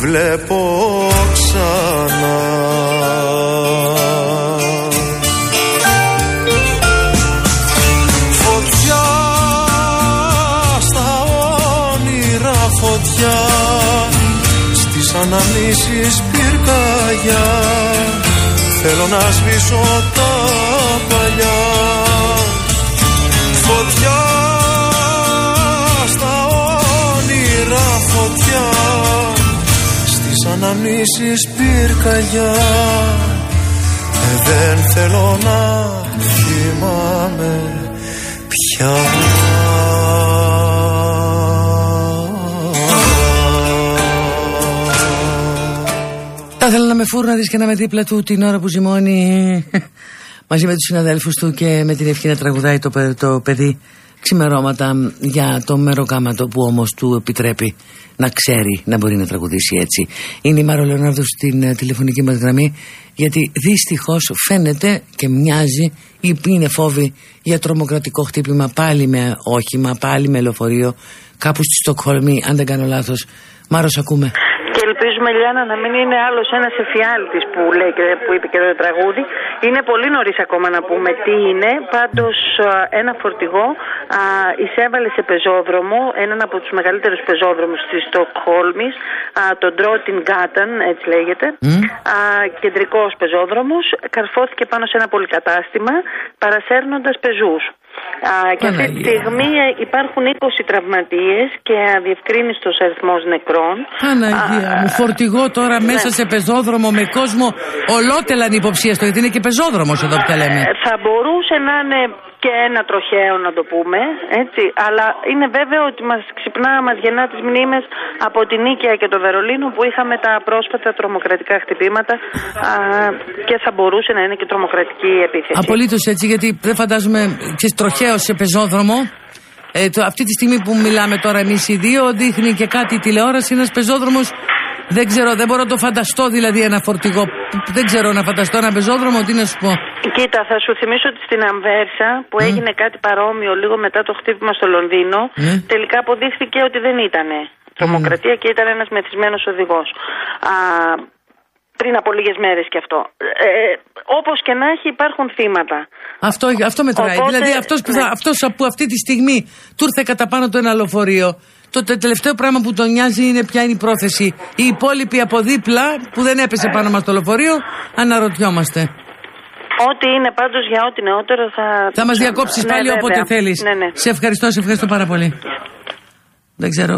Βλέπω ξανά. Φωτιά στα όνειρα φωτιά στις αναμνήσεις πυρκαγιά. Θέλω να σβήσω τα παλιά αναμνήσεις πυρκαγιά. Ε, Δεν θέλω να θυμάμαι πια. Θα ήθελα να με φούρναρης και να με δίπλα του την ώρα που ζυμώνει μαζί με τους συναδέλφους του και με την ευχή να τραγουδάει το, το παιδί ξημερώματα για το μεροκάματο που όμως του επιτρέπει να ξέρει να μπορεί να τραγουδήσει έτσι. Είναι η Μάρο Λεωνάρδου στην ε, τηλεφωνική μας γραμμή γιατί δυστυχώς φαίνεται και μοιάζει ή είναι φόβη για τρομοκρατικό χτύπημα πάλι με όχημα, πάλι με λεωφορείο κάπου στη Στοκχόλμη αν δεν κάνω λάθος. Μάρος ακούμε. Και ελπίζουμε, Λιάννα, να μην είναι άλλος ένας εφιάλτης που, λέει, που είπε και το τραγούδι. Είναι πολύ νωρίς ακόμα να πούμε τι είναι. Πάντως, ένα φορτηγό α, εισέβαλε σε πεζόδρομο, έναν από τους μεγαλύτερους πεζόδρομους της Στοκχόλμης, τον Τρότιν Γκάταν, έτσι λέγεται. Mm. Κεντρικός πεζόδρομος. Καρφώθηκε πάνω σε ένα πολυκατάστημα, παρασέρνοντας πεζούς. Α, και αυτή τη στιγμή ε, υπάρχουν 20 τραυματίες και αδιευκρίνιστος αριθμός νεκρών. Παναγία μου, φορτηγό τώρα ναι. μέσα σε πεζόδρομο με κόσμο ολότελαν υποψία στο γιατί είναι και πεζόδρομος εδώ που τα λέμε. Ε, θα μπορούσε να είναι και ένα τροχαίο να το πούμε, έτσι, αλλά είναι βέβαιο ότι μας ξυπνά, μας γεννά τις μνήμες από την Νίκαια και το Βερολίνο που είχαμε τα πρόσφατα τρομοκρατικά χτυπήματα α, και θα μπορούσε να είναι και τρομοκρατική επίθεση. Απολύτως έτσι, γιατί δεν φαντάζομαι και τροχαίο σε πεζόδρομο. Ε, το, αυτή τη στιγμή που μιλάμε τώρα εμείς οι δύο δείχνει και κάτι η τηλεόραση, ένας πεζόδρομος δεν ξέρω, δεν μπορώ να το φανταστώ δηλαδή ένα φορτηγό. Δεν ξέρω να φανταστώ ένα πεζόδρομο, τι να σου πω. Κοίτα, θα σου θυμίσω ότι στην Αμβέρσα που έγινε κάτι παρόμοιο λίγο μετά το χτύπημα στο Λονδίνο, ναι. τελικά αποδείχθηκε ότι δεν ήταν τρομοκρατία και ήταν ένας μεθυσμένος οδηγός. Α, πριν από λίγες μέρες και αυτό. Ε, όπως και να έχει υπάρχουν θύματα. Αυτό, αυτό μετράει. Οπότε, δηλαδή αυτός που, ναι. αυτός που αυτή τη στιγμή του ήρθε κατά πάνω το ένα λεωφορείο το τελευταίο πράγμα που τον νοιάζει είναι ποια είναι η πρόθεση. Οι υπόλοιποι από δίπλα που δεν έπεσε πάνω μας το λεωφορείο, αναρωτιόμαστε. Ό,τι είναι πάντως για ό,τι νεότερο θα... Θα μας διακόψεις ναι, πάλι βέβαια. όποτε θέλεις. Ναι, ναι. Σε ευχαριστώ, σε ευχαριστώ πάρα πολύ. Δεν ξέρω,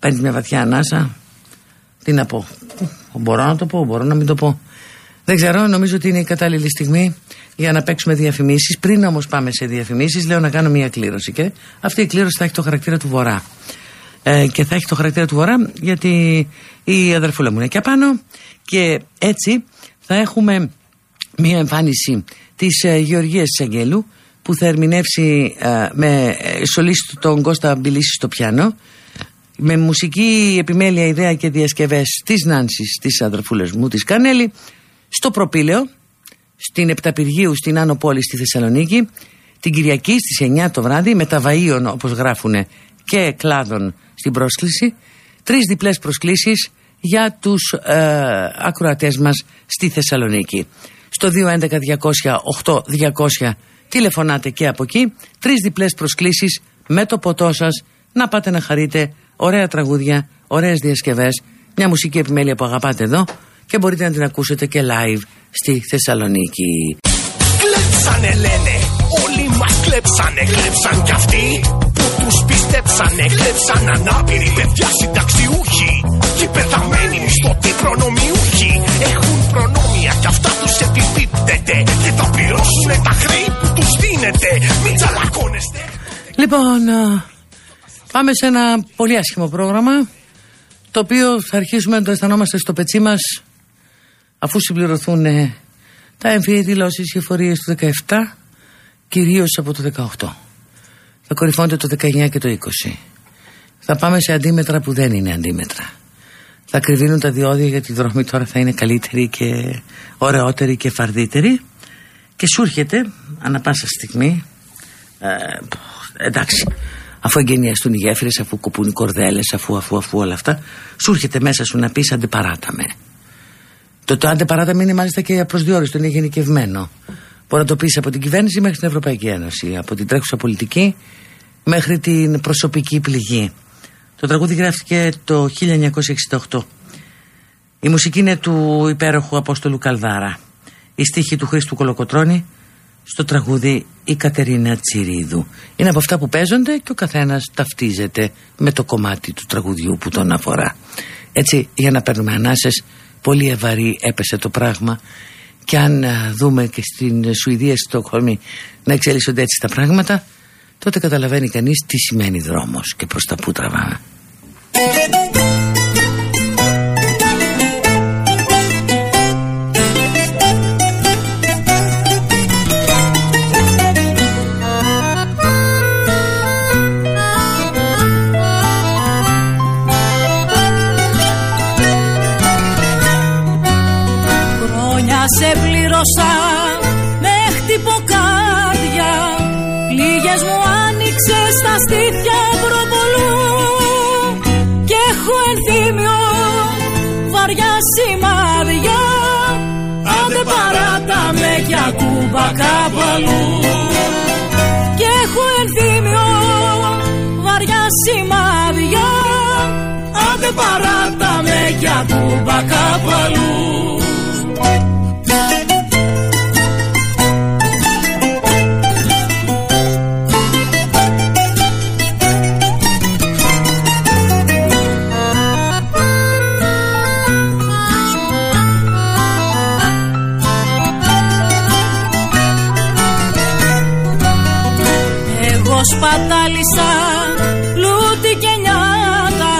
παίρνεις μια βαθιά ανάσα. Τι να πω. Μπορώ να το πω, μπορώ να μην το πω. Δεν ξέρω, νομίζω ότι είναι η κατάλληλη στιγμή για να παίξουμε διαφημίσεις. Πριν όμως πάμε σε διαφημίσεις, λέω να κάνω μια κλήρωση. Και αυτή η κλήρωση θα έχει το χαρακτήρα του Βορρά. Ε, και θα έχει το χαρακτήρα του Βορρά γιατί η αδερφούλα μου είναι και απάνω. Και έτσι θα έχουμε μια εμφάνιση της ε, Γεωργίας Αγγέλου που θα ερμηνεύσει ε, με ε, σολίστη τον Κώστα Μπιλίση στο πιάνο με μουσική επιμέλεια, ιδέα και διασκευές της Νάνσης, της αδερφούλας μου, της Κανέλη στο Προπήλαιο στην Επταπηργίου στην Άνω Πόλη στη Θεσσαλονίκη την Κυριακή στις 9 το βράδυ με τα βαΐων όπως γράφουν και κλάδων στην πρόσκληση τρεις διπλές προσκλήσεις για τους ε, ακροατές μας στη Θεσσαλονίκη. Στο 211-200-8200 τηλεφωνάτε και από εκεί. Τρεις διπλές προσκλήσεις με το ποτό σας. Να πάτε να χαρείτε ωραία τραγούδια, ωραίες διασκευές μια μουσική επιμέλεια που αγαπάτε εδώ και μπορείτε να την ακούσετε και live στη Θεσσαλονίκη. Κλέψανε λένε, όλοι μας κλέψανε, κλέψαν κι αυτοί που τους πιστέψανε, κλέψαν ανάπηροι παιδιά συνταξιούχοι και πεθαμένοι μισθωτοί προνομιούχοι. Έχουν προνόμια κι αυτά τους επιπίπτεται και θα πληρώσουνε τα χρέη που τους δίνετε, μην τσαλακώνεστε. Λοιπόν, πάμε σε ένα πολύ άσχημο πρόγραμμα το οποίο θα αρχίσουμε να το αισθανόμαστε στο πετσί μας αφού συμπληρωθούν ε, τα εμφύη δηλώσεις και εφορίε του 17 κυρίως από το 18 θα κορυφώνται το 19 και το 20 θα πάμε σε αντίμετρα που δεν είναι αντίμετρα. Θα κρυβίνουν τα διόδια γιατί η δροχμή τώρα θα είναι καλύτερη και ωραιότερη και φαρδύτερη και σου έρχεται ανα πάσα στιγμή ε, εντάξει αφού εγγενιαστούν οι γέφυρες αφού κοπούν οι κορδέλες αφού αφού αφού όλα αυτά σου έρχεται μέσα σου να πεις αντιπαράταμε το το αντεπαράταμι είναι μάλιστα και προσδιορίστο, είναι γενικευμένο. Μπορεί να το πεις από την κυβέρνηση μέχρι την Ευρωπαϊκή Ένωση, από την τρέχουσα πολιτική μέχρι την προσωπική πληγή. Το τραγούδι γράφτηκε το 1968. Η μουσική είναι του υπέροχου Απόστολου Καλδάρα. Η στίχη του Χρήστου Κολοκοτρώνη στο τραγούδι η Κατερίνα Τσιρίδου. Είναι από αυτά που παίζονται και ο καθένας ταυτίζεται με το κομμάτι του τραγουδιού που τον αφορά. Έτσι για να παίρνουμε ανάσες πολύ ευαρύ έπεσε το πράγμα και αν δούμε και στην Σουηδία, στη Στοκχόλμη να εξελίσσονται έτσι τα πράγματα τότε καταλαβαίνει κανείς τι σημαίνει δρόμος και προς τα που τραβάμε. Σε πλήρωσα με χτυποκάρδια Λίγες μου άνοιξες στα στήθια προπολού. Και έχω ενθύμιο βαριά σημάδια. Άντε παράτα με κι ακούμπα κάπου Και έχω ενθύμιο βαριά σημάδια. Άντε παράτα με κι ακούμπα κάπου Εγώ σπατάλησα λούτι και νιάτα.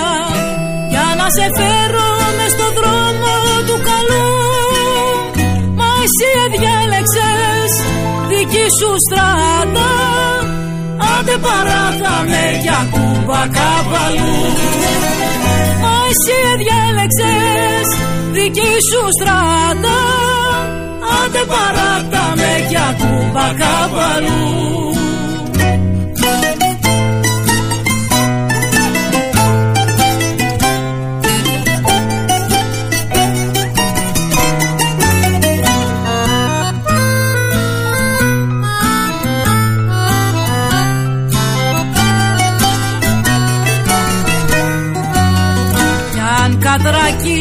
Για να σε φέρω μες στο δρόμο του καλού. Μα εσύ διάλεξες δική σου στράτα. Άντε παράτα με για κούμπα καβαλού. Μα εσύ διάλεξες δική σου στράτα. Άντε παράτα με για κούμπα καβαλού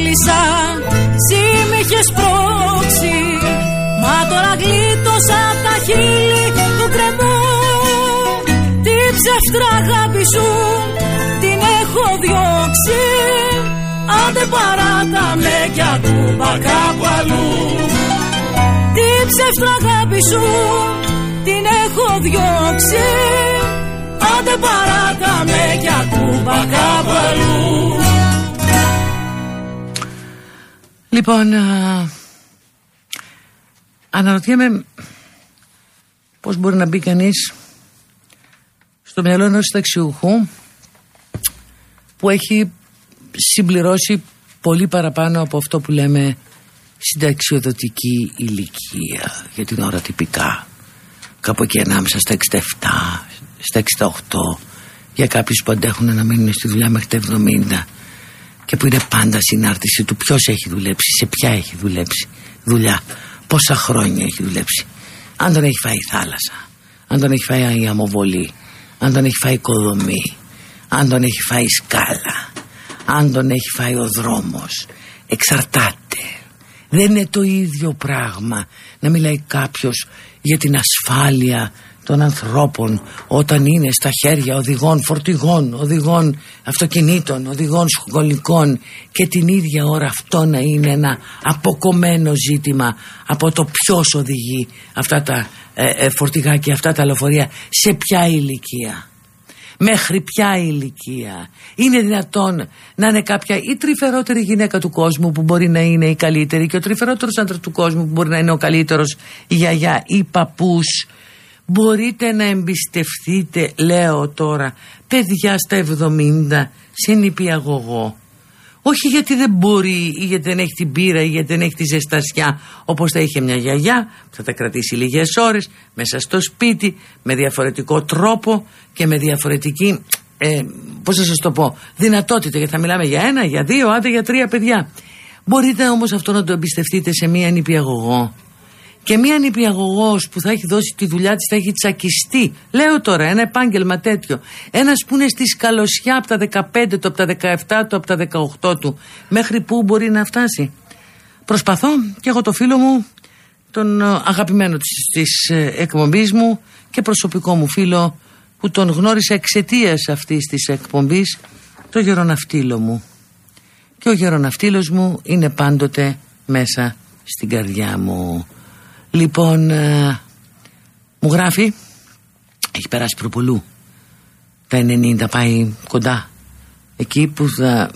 κατρακύλησα Συ μ' είχες πρόξει. Μα τώρα γλίτωσα απ' τα χείλη του κρεμού. Την ψεύτρα αγάπη σου Την έχω διώξει. Άντε παράτα με κι ακούμπα κάπου αλλού. Την ψεύτρα αγάπη σου Την έχω διώξει. Άντε παράτα με κι ακούμπα κάπου αλλού Λοιπόν, α, αναρωτιέμαι πώς μπορεί να μπει κανείς στο μυαλό ενός συνταξιούχου που έχει συμπληρώσει πολύ παραπάνω από αυτό που λέμε συνταξιοδοτική ηλικία για την ώρα τυπικά. Κάπου εκεί ανάμεσα στα 67 στα 68 για κάποιους που αντέχουν να μείνουν στη δουλειά μέχρι τα 70 και που είναι πάντα συνάρτηση του ποιος έχει δουλέψει, σε ποια έχει δουλέψει δουλειά, πόσα χρόνια έχει δουλέψει. Αν τον έχει φάει η θάλασσα αν τον έχει φάει η αμοβολή αν τον έχει φάει η οικοδομή αν τον έχει φάει η σκάλα αν τον έχει φάει ο δρόμος εξαρτάται. Δεν είναι το ίδιο πράγμα να μιλάει κάποιος για την ασφάλεια των ανθρώπων όταν είναι στα χέρια οδηγών φορτηγών, οδηγών αυτοκινήτων, οδηγών σχολικών και την ίδια ώρα αυτό να είναι ένα αποκομμένο ζήτημα από το ποιος οδηγεί αυτά τα ε, ε, φορτηγά και αυτά τα λεωφορεία σε ποια ηλικία. Μέχρι ποια ηλικία είναι δυνατόν να είναι κάποια η τρυφερότερη γυναίκα του κόσμου που μπορεί να είναι η καλύτερη και ο τρυφερότερος άντρας του κόσμου που μπορεί να είναι ο καλύτερος η γιαγιά ή παππούς μπορείτε να εμπιστευτείτε λέω τώρα παιδιά στα 70 σε νηπιαγωγό όχι γιατί δεν μπορεί ή γιατί δεν έχει την πείρα ή γιατί δεν έχει τη ζεστασιά όπως θα είχε μια γιαγιά που θα τα κρατήσει λίγες ώρες μέσα στο σπίτι με διαφορετικό τρόπο και με διαφορετική ε, πώς θα σας το πω δυνατότητα γιατί θα μιλάμε για ένα, για δύο, άντε για τρία παιδιά. Μπορείτε όμως αυτό να το εμπιστευτείτε σε μια νηπιαγωγό και μία νηπιαγωγός που θα έχει δώσει τη δουλειά της θα έχει τσακιστεί. Λέω τώρα ένα επάγγελμα τέτοιο. Ένας που είναι στη σκαλωσιά από τα 15 του, από τα 17 του, από τα 18 του. Μέχρι πού μπορεί να φτάσει. Προσπαθώ και έχω το φίλο μου, τον ε, αγαπημένο της, της ε, εκπομπής μου και προσωπικό μου φίλο που τον γνώρισα εξαιτίας αυτής της εκπομπής, το γεροναυτήλο μου. Και ο γεροναυτήλος μου είναι πάντοτε μέσα στην καρδιά μου. Λοιπόν, ε, μου γράφει, έχει περάσει προπολού. Τα 90 πάει κοντά. Εκεί που θα,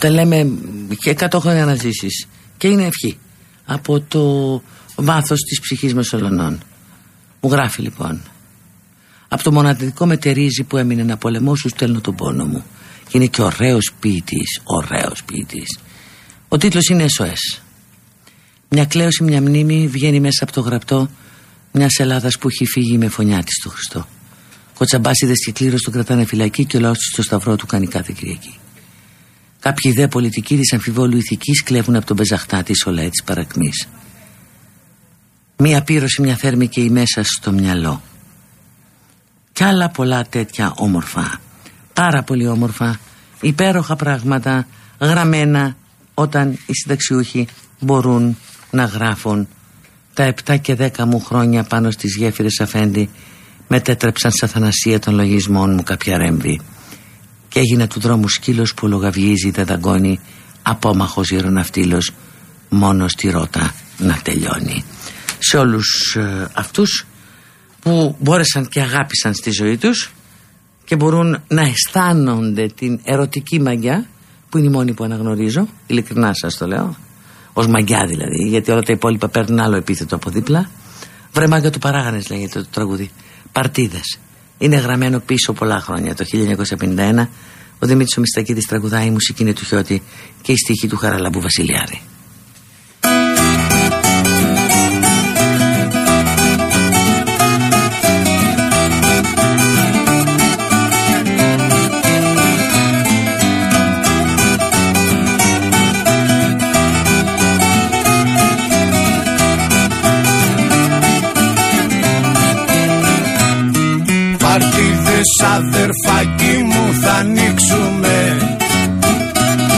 τα λέμε και 100 χρόνια να ζήσεις. Και είναι ευχή. Από το βάθος της ψυχής Μεσολονών. Μου γράφει λοιπόν. Από το μοναδικό μετερίζει που έμεινε να πολεμώ σου στέλνω τον πόνο μου. Και είναι και ωραίος ποιητής, ωραίος ποιητής. Ο τίτλος είναι SOS. Μια κλαίωση, μια μνήμη βγαίνει μέσα από το γραπτό μιας Ελλάδας που έχει φύγει με φωνιά της στο Χριστό. Κοτσαμπάσιδες και κλήρω τον κρατάνε φυλακή και ο λαός στο σταυρό του κάνει κάθε Κυριακή. Κάποιοι δε πολιτικοί της αμφιβόλου ηθικής κλέβουν από τον πεζαχτά της όλα τη παρακμής. Μία πύρωση, μια θέρμη και η μέσα στο μυαλό. Κι άλλα πολλά τέτοια όμορφα. Πάρα πολύ όμορφα. Υπέροχα πράγματα γραμμένα όταν οι συνταξιούχοι μπορούν να γράφουν. Τα 7 και 10 μου χρόνια πάνω στις γέφυρες αφέντη μετέτρεψαν σαν θανασία των λογισμών μου κάποια ρέμβη και έγινε του δρόμου σκύλος που λογαυγίζει δεν δαγκώνει απόμαχος ηρωναυτήλος μόνος στη ρότα να τελειώνει. Σε όλους ε, αυτούς που μπόρεσαν και αγάπησαν στη ζωή τους και μπορούν να αισθάνονται την ερωτική μαγιά που είναι η μόνη που αναγνωρίζω ειλικρινά σας το λέω ως μαγιά δηλαδή γιατί όλα τα υπόλοιπα παίρνουν άλλο επίθετο από δίπλα. Βρε μάγκα του παράγανες λέγεται το τραγούδι. Παρτίδες. Είναι γραμμένο πίσω πολλά χρόνια. Το 1951 ο Δημήτρης ο Μιστακίδης τραγουδάει η μουσική είναι του Χιώτη και η στίχη του Χαραλαμπού Βασιλιάδη αδερφάκι μου θα ανοίξουμε.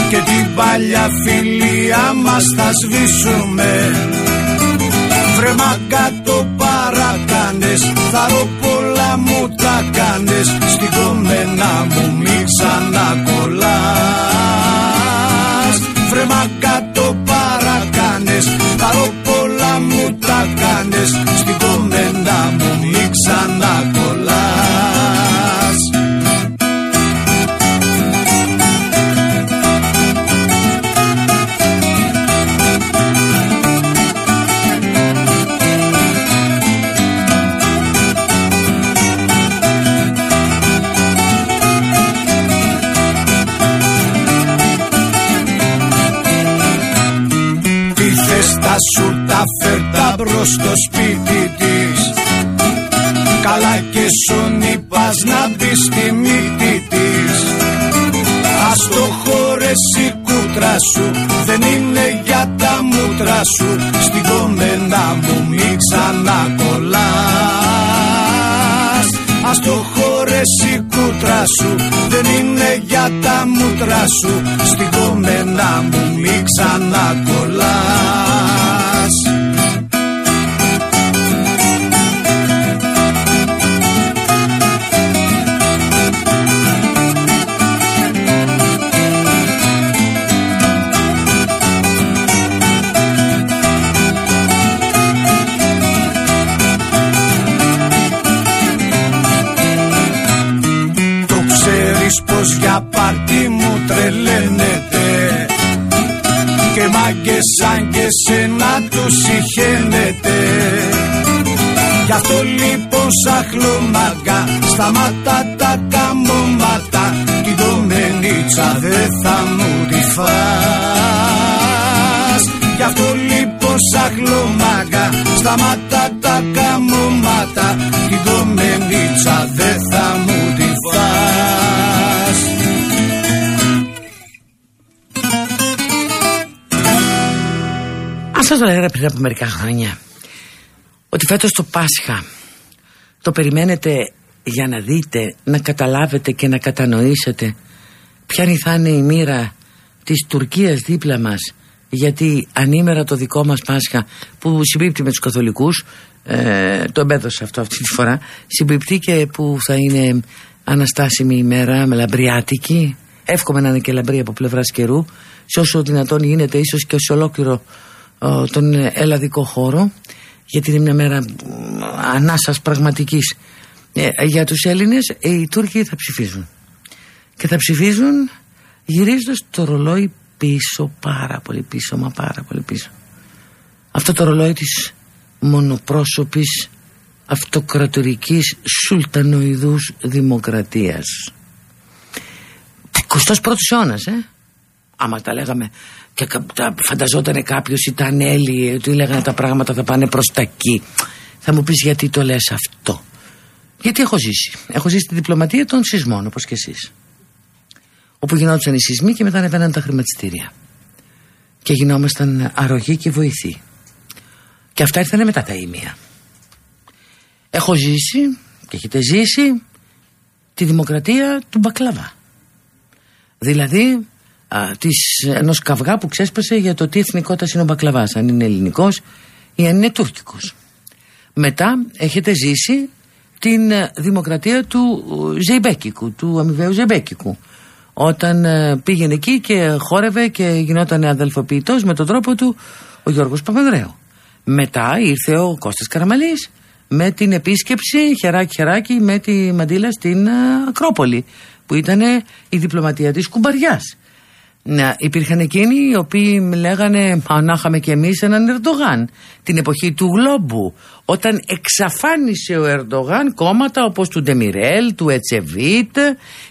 Και την παλιά φιλία μας θα σβήσουμε. Βρε κάτω παρακάνες. Θα ρω πολλά μου τα κάνες. Στην κομμένα μου μη ξανακολλάς. Βρε κάτω παρακάνες. Θα ρω πολλά μου τα κάνες. Στην κομμένα μου μη ξανακολλάς στο σπίτι της. Καλά και σου πας να μπεις στη μύτη της. Ας το χώρες η κούτρα σου Δεν είναι για τα μούτρα σου. Στην κομμένα μου μη ξανακολλάς. Ας το χώρες η κούτρα σου Δεν είναι για τα μούτρα σου. Στην κομμένα μου μη ξανακολλάς και μάγκες σαν και σένα τους συχαίνεται. Γι' αυτό λοιπόν σαν χλωμάκα σταμάτα τα καμώματα την κομμενίτσα δεν θα μου τη φας. Γι' αυτό λοιπόν σαν χλωμάκα σταμάτα τα καμώματα την κομμενίτσα δεν θα μου τη φας σας το λέγαμε πριν από μερικά χρόνια ότι φέτος το Πάσχα το περιμένετε για να δείτε, να καταλάβετε και να κατανοήσετε ποια θα είναι η μοίρα της Τουρκίας δίπλα μας γιατί ανήμερα το δικό μας Πάσχα που συμπίπτει με τους καθολικούς ε, το εμπέδωσα αυτό αυτή τη φορά συμπίπτει και που θα είναι αναστάσιμη ημέρα με λαμπριάτικη εύχομαι να είναι και λαμπρή από πλευράς καιρού σε όσο δυνατόν γίνεται ίσως και σε ολόκληρο τον ελλαδικό χώρο γιατί είναι μια μέρα ανάσας πραγματικής. Ε, για τους Έλληνες ε, οι Τούρκοι θα ψηφίζουν. Και θα ψηφίζουν γυρίζοντας το ρολόι πίσω πάρα πολύ πίσω μα πάρα πολύ πίσω. Αυτό το ρολόι της μονοπρόσωπης αυτοκρατορικής σουλτανοειδούς δημοκρατίας. 21ος αιώνας ε. Άμα τα λέγαμε και τα φανταζόταν κάποιος ήταν Έλλη, ότι λέγανε τα πράγματα θα πάνε προς τα εκεί. Θα μου πεις γιατί το λες αυτό; Γιατί έχω ζήσει. Έχω ζήσει τη διπλωματία των σεισμών, όπως και εσείς. Όπου γινόντουσαν οι σεισμοί και μετά ανεβαίναν τα χρηματιστήρια. Και γινόμασταν αρρωγοί και βοηθοί. Και αυτά ήρθαν μετά τα ίμια. Έχω ζήσει και έχετε ζήσει τη δημοκρατία του Μπακλαβά. Δηλαδή α, της, ενός καυγά που ξέσπασε για το τι εθνικότητα είναι ο Μπακλαβάς, αν είναι ελληνικός ή αν είναι τουρκικός. Μετά έχετε ζήσει την ε, δημοκρατία του ε, Ζεϊμπέκικου, του αμοιβαίου Ζεϊμπέκικου. Όταν ε, πήγαινε εκεί και χόρευε και γινόταν αδελφοποιητός με τον τρόπο του ο Γιώργος Παπανδρέου. Μετά ήρθε ο Κώστας Καραμαλής με την επίσκεψη χεράκι χεράκι με τη Μαντήλα στην Ακρόπολη που ήταν η διπλωματία της Κουμπαριάς. Να, υπήρχαν εκείνοι οι οποίοι λέγανε αν είχαμε κι εμείς έναν Ερντογάν την εποχή του Γλόμπου όταν εξαφάνισε ο Ερντογάν κόμματα όπως του Ντεμιρέλ, του Ετσεβίτ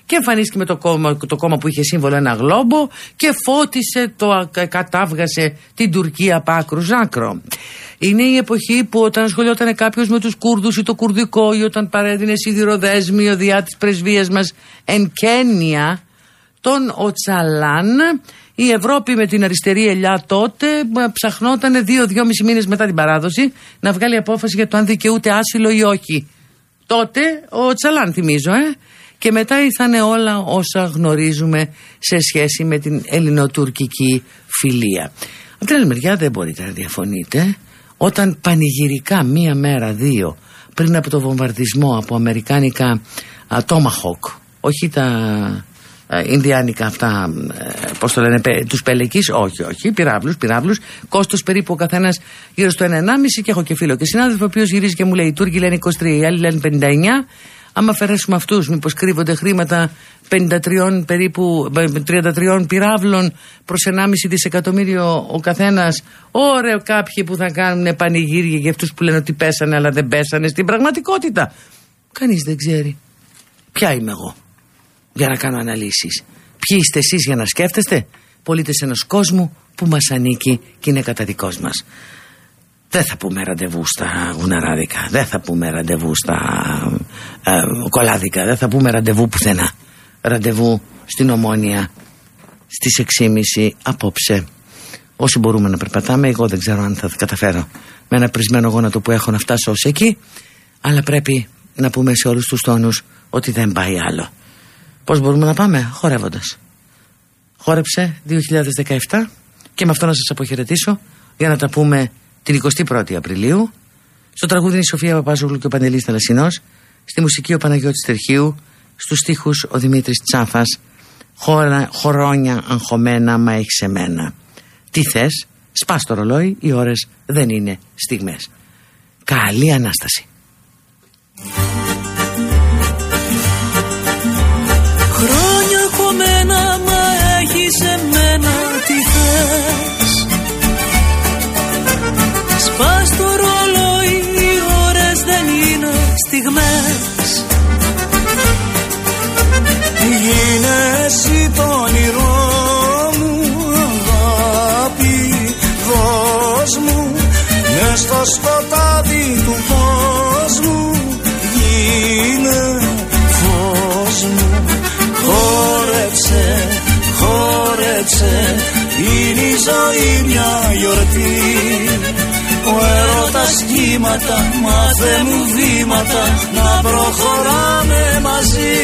και εμφανίστηκε με το κόμμα, το κόμμα που είχε σύμβολο ένα γλόμπο και φώτισε, το κατάβγασε την Τουρκία από άκρους άκρο. Είναι η εποχή που όταν ασχολιόταν κάποιος με τους Κούρδους ή το κουρδικό ή όταν παρέδινε σιδηροδέσμη ο διά της πρεσβείας μας εν Κένια, τον Οτσαλάν, η Ευρώπη με την αριστερή ελιά τότε ψαχνόταν δύο-δυόμισι μήνες μετά την παράδοση να βγάλει απόφαση για το αν δικαιούται άσυλο ή όχι. Τότε ο Τσαλάν θυμίζω, ε. Και μετά ήρθαν όλα όσα γνωρίζουμε σε σχέση με την ελληνοτουρκική φιλία. Από την άλλη μεριά δεν μπορείτε να διαφωνείτε όταν πανηγυρικά μία μέρα, δύο πριν από το βομβαρδισμό από αμερικάνικα Tomahawk, όχι τα Ινδιάνικα αυτά, ε, πώς το λένε, τους πελεκείς, όχι, όχι, πυράβλους, πυράβλους. Κόστος περίπου ο καθένας γύρω στο 1,5 και έχω και φίλο και συνάδελφο, ο οποίος γυρίζει και μου λέει: Οι Τούρκοι λένε 23, οι άλλοι λένε 59. Άμα αφαιρέσουμε αυτούς, μήπως κρύβονται χρήματα 53 περίπου 33 πυράβλων προς 1,5 δισεκατομμύριο ο καθένας. Ωραίο κάποιοι που θα κάνουν πανηγύρια για αυτούς που λένε ότι πέσανε, αλλά δεν πέσανε στην πραγματικότητα. Κανείς δεν ξέρει. Ποια είμαι εγώ για να κάνω αναλύσεις. Ποιοι είστε εσείς για να σκέφτεστε; Πολίτες ενός κόσμου που μας ανήκει και είναι κατά δικός μας. Δεν θα πούμε ραντεβού στα γουναράδικα, δεν θα πούμε ραντεβού στα ε, κολάδικα, δεν θα πούμε ραντεβού πουθενά. Ραντεβού στην Ομόνια στις 6.30 απόψε. Όσο μπορούμε να περπατάμε, εγώ δεν ξέρω αν θα καταφέρω με ένα πρισμένο γόνατο που έχω να φτάσω ως εκεί, αλλά πρέπει να πούμε σε όλους τους τόνους ότι δεν πάει άλλο. Πώς μπορούμε να πάμε χορεύοντας. Χόρεψε 2017 Και με αυτό να σας αποχαιρετήσω Για να τα πούμε την 21η Απριλίου. Στο τραγούδι είναι η Σοφία Παπάζογλου και ο Παντελής Θαλασσινός. Στη μουσική ο Παναγιώτης Τερχίου. Στους στίχους ο Δημήτρης Τσάφας. Χώρα, Χωρόνια αγχωμένα μα έχει σε μένα Τι θες Σπάς το ρολόι Οι ώρες δεν είναι στιγμές. Καλή Ανάσταση Σπάς το ρολόι, οι ώρες δεν είναι στιγμές. Γίνες εσύ το όνειρό μου αγάπη δώσ' μου. Μες στο σκοτάδι του κόσμου γίνε φως μου. Χόρεψε χόρεψε είναι η ζωή μια γιορτή. Ο έρωτας κύματα μάθε μου βήματα να προχωράμε μαζί.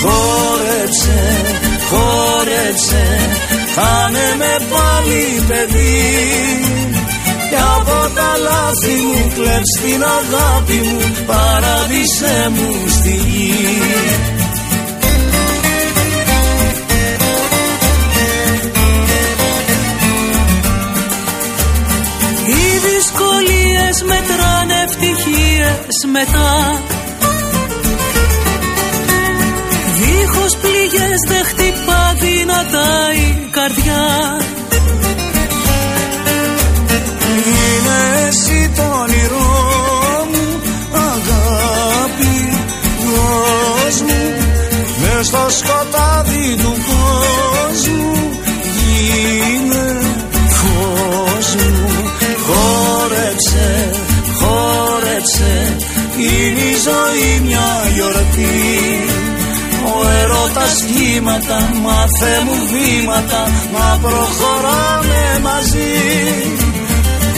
Χόρεψε, χόρεψε κάνε με πάλι παιδί. Και από τα λάθη μου κλέψ την αγάπη μου παραδείσέ μου στη γη μετά Δίχως πληγές δεν χτυπά δυνατά η καρδιά. Είναι εσύ το όνειρό μου αγάπη δώσ' μου. Μες στο σκοτάδι του κόσμου ζωή μια γιορτή. Ο έρωτας σχήματα μάθε μου βήματα Να προχωράμε μαζί.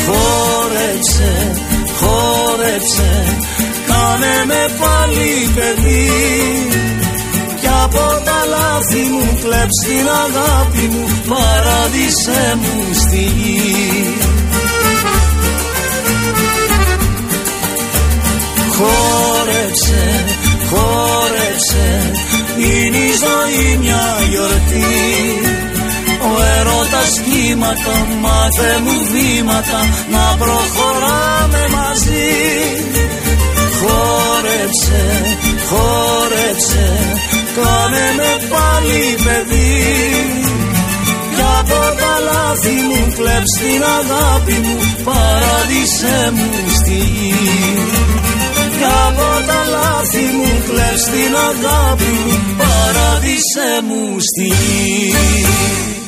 Χόρεψε, χόρεψε Κάνε με πάλι παιδί. Κι από τα λάθη μου κλέψει αγάπη μου Παράδεισέ μου στη γη. Χόρεψε, χόρεψε Είναι η ζωή μια γιορτή. Ο έρωτας κύματα Μάθε μου βήματα Να προχωράμε μαζί. Χόρεψε, χόρεψε Κάνε με πάλι παιδί. Κι από τα λάθη μου κλέψ την αγάπη μου Παράδεισέ μου στη γη κι από τα λάθη μου κλαις την αγάπη μου Παράδεισέ μου στη γη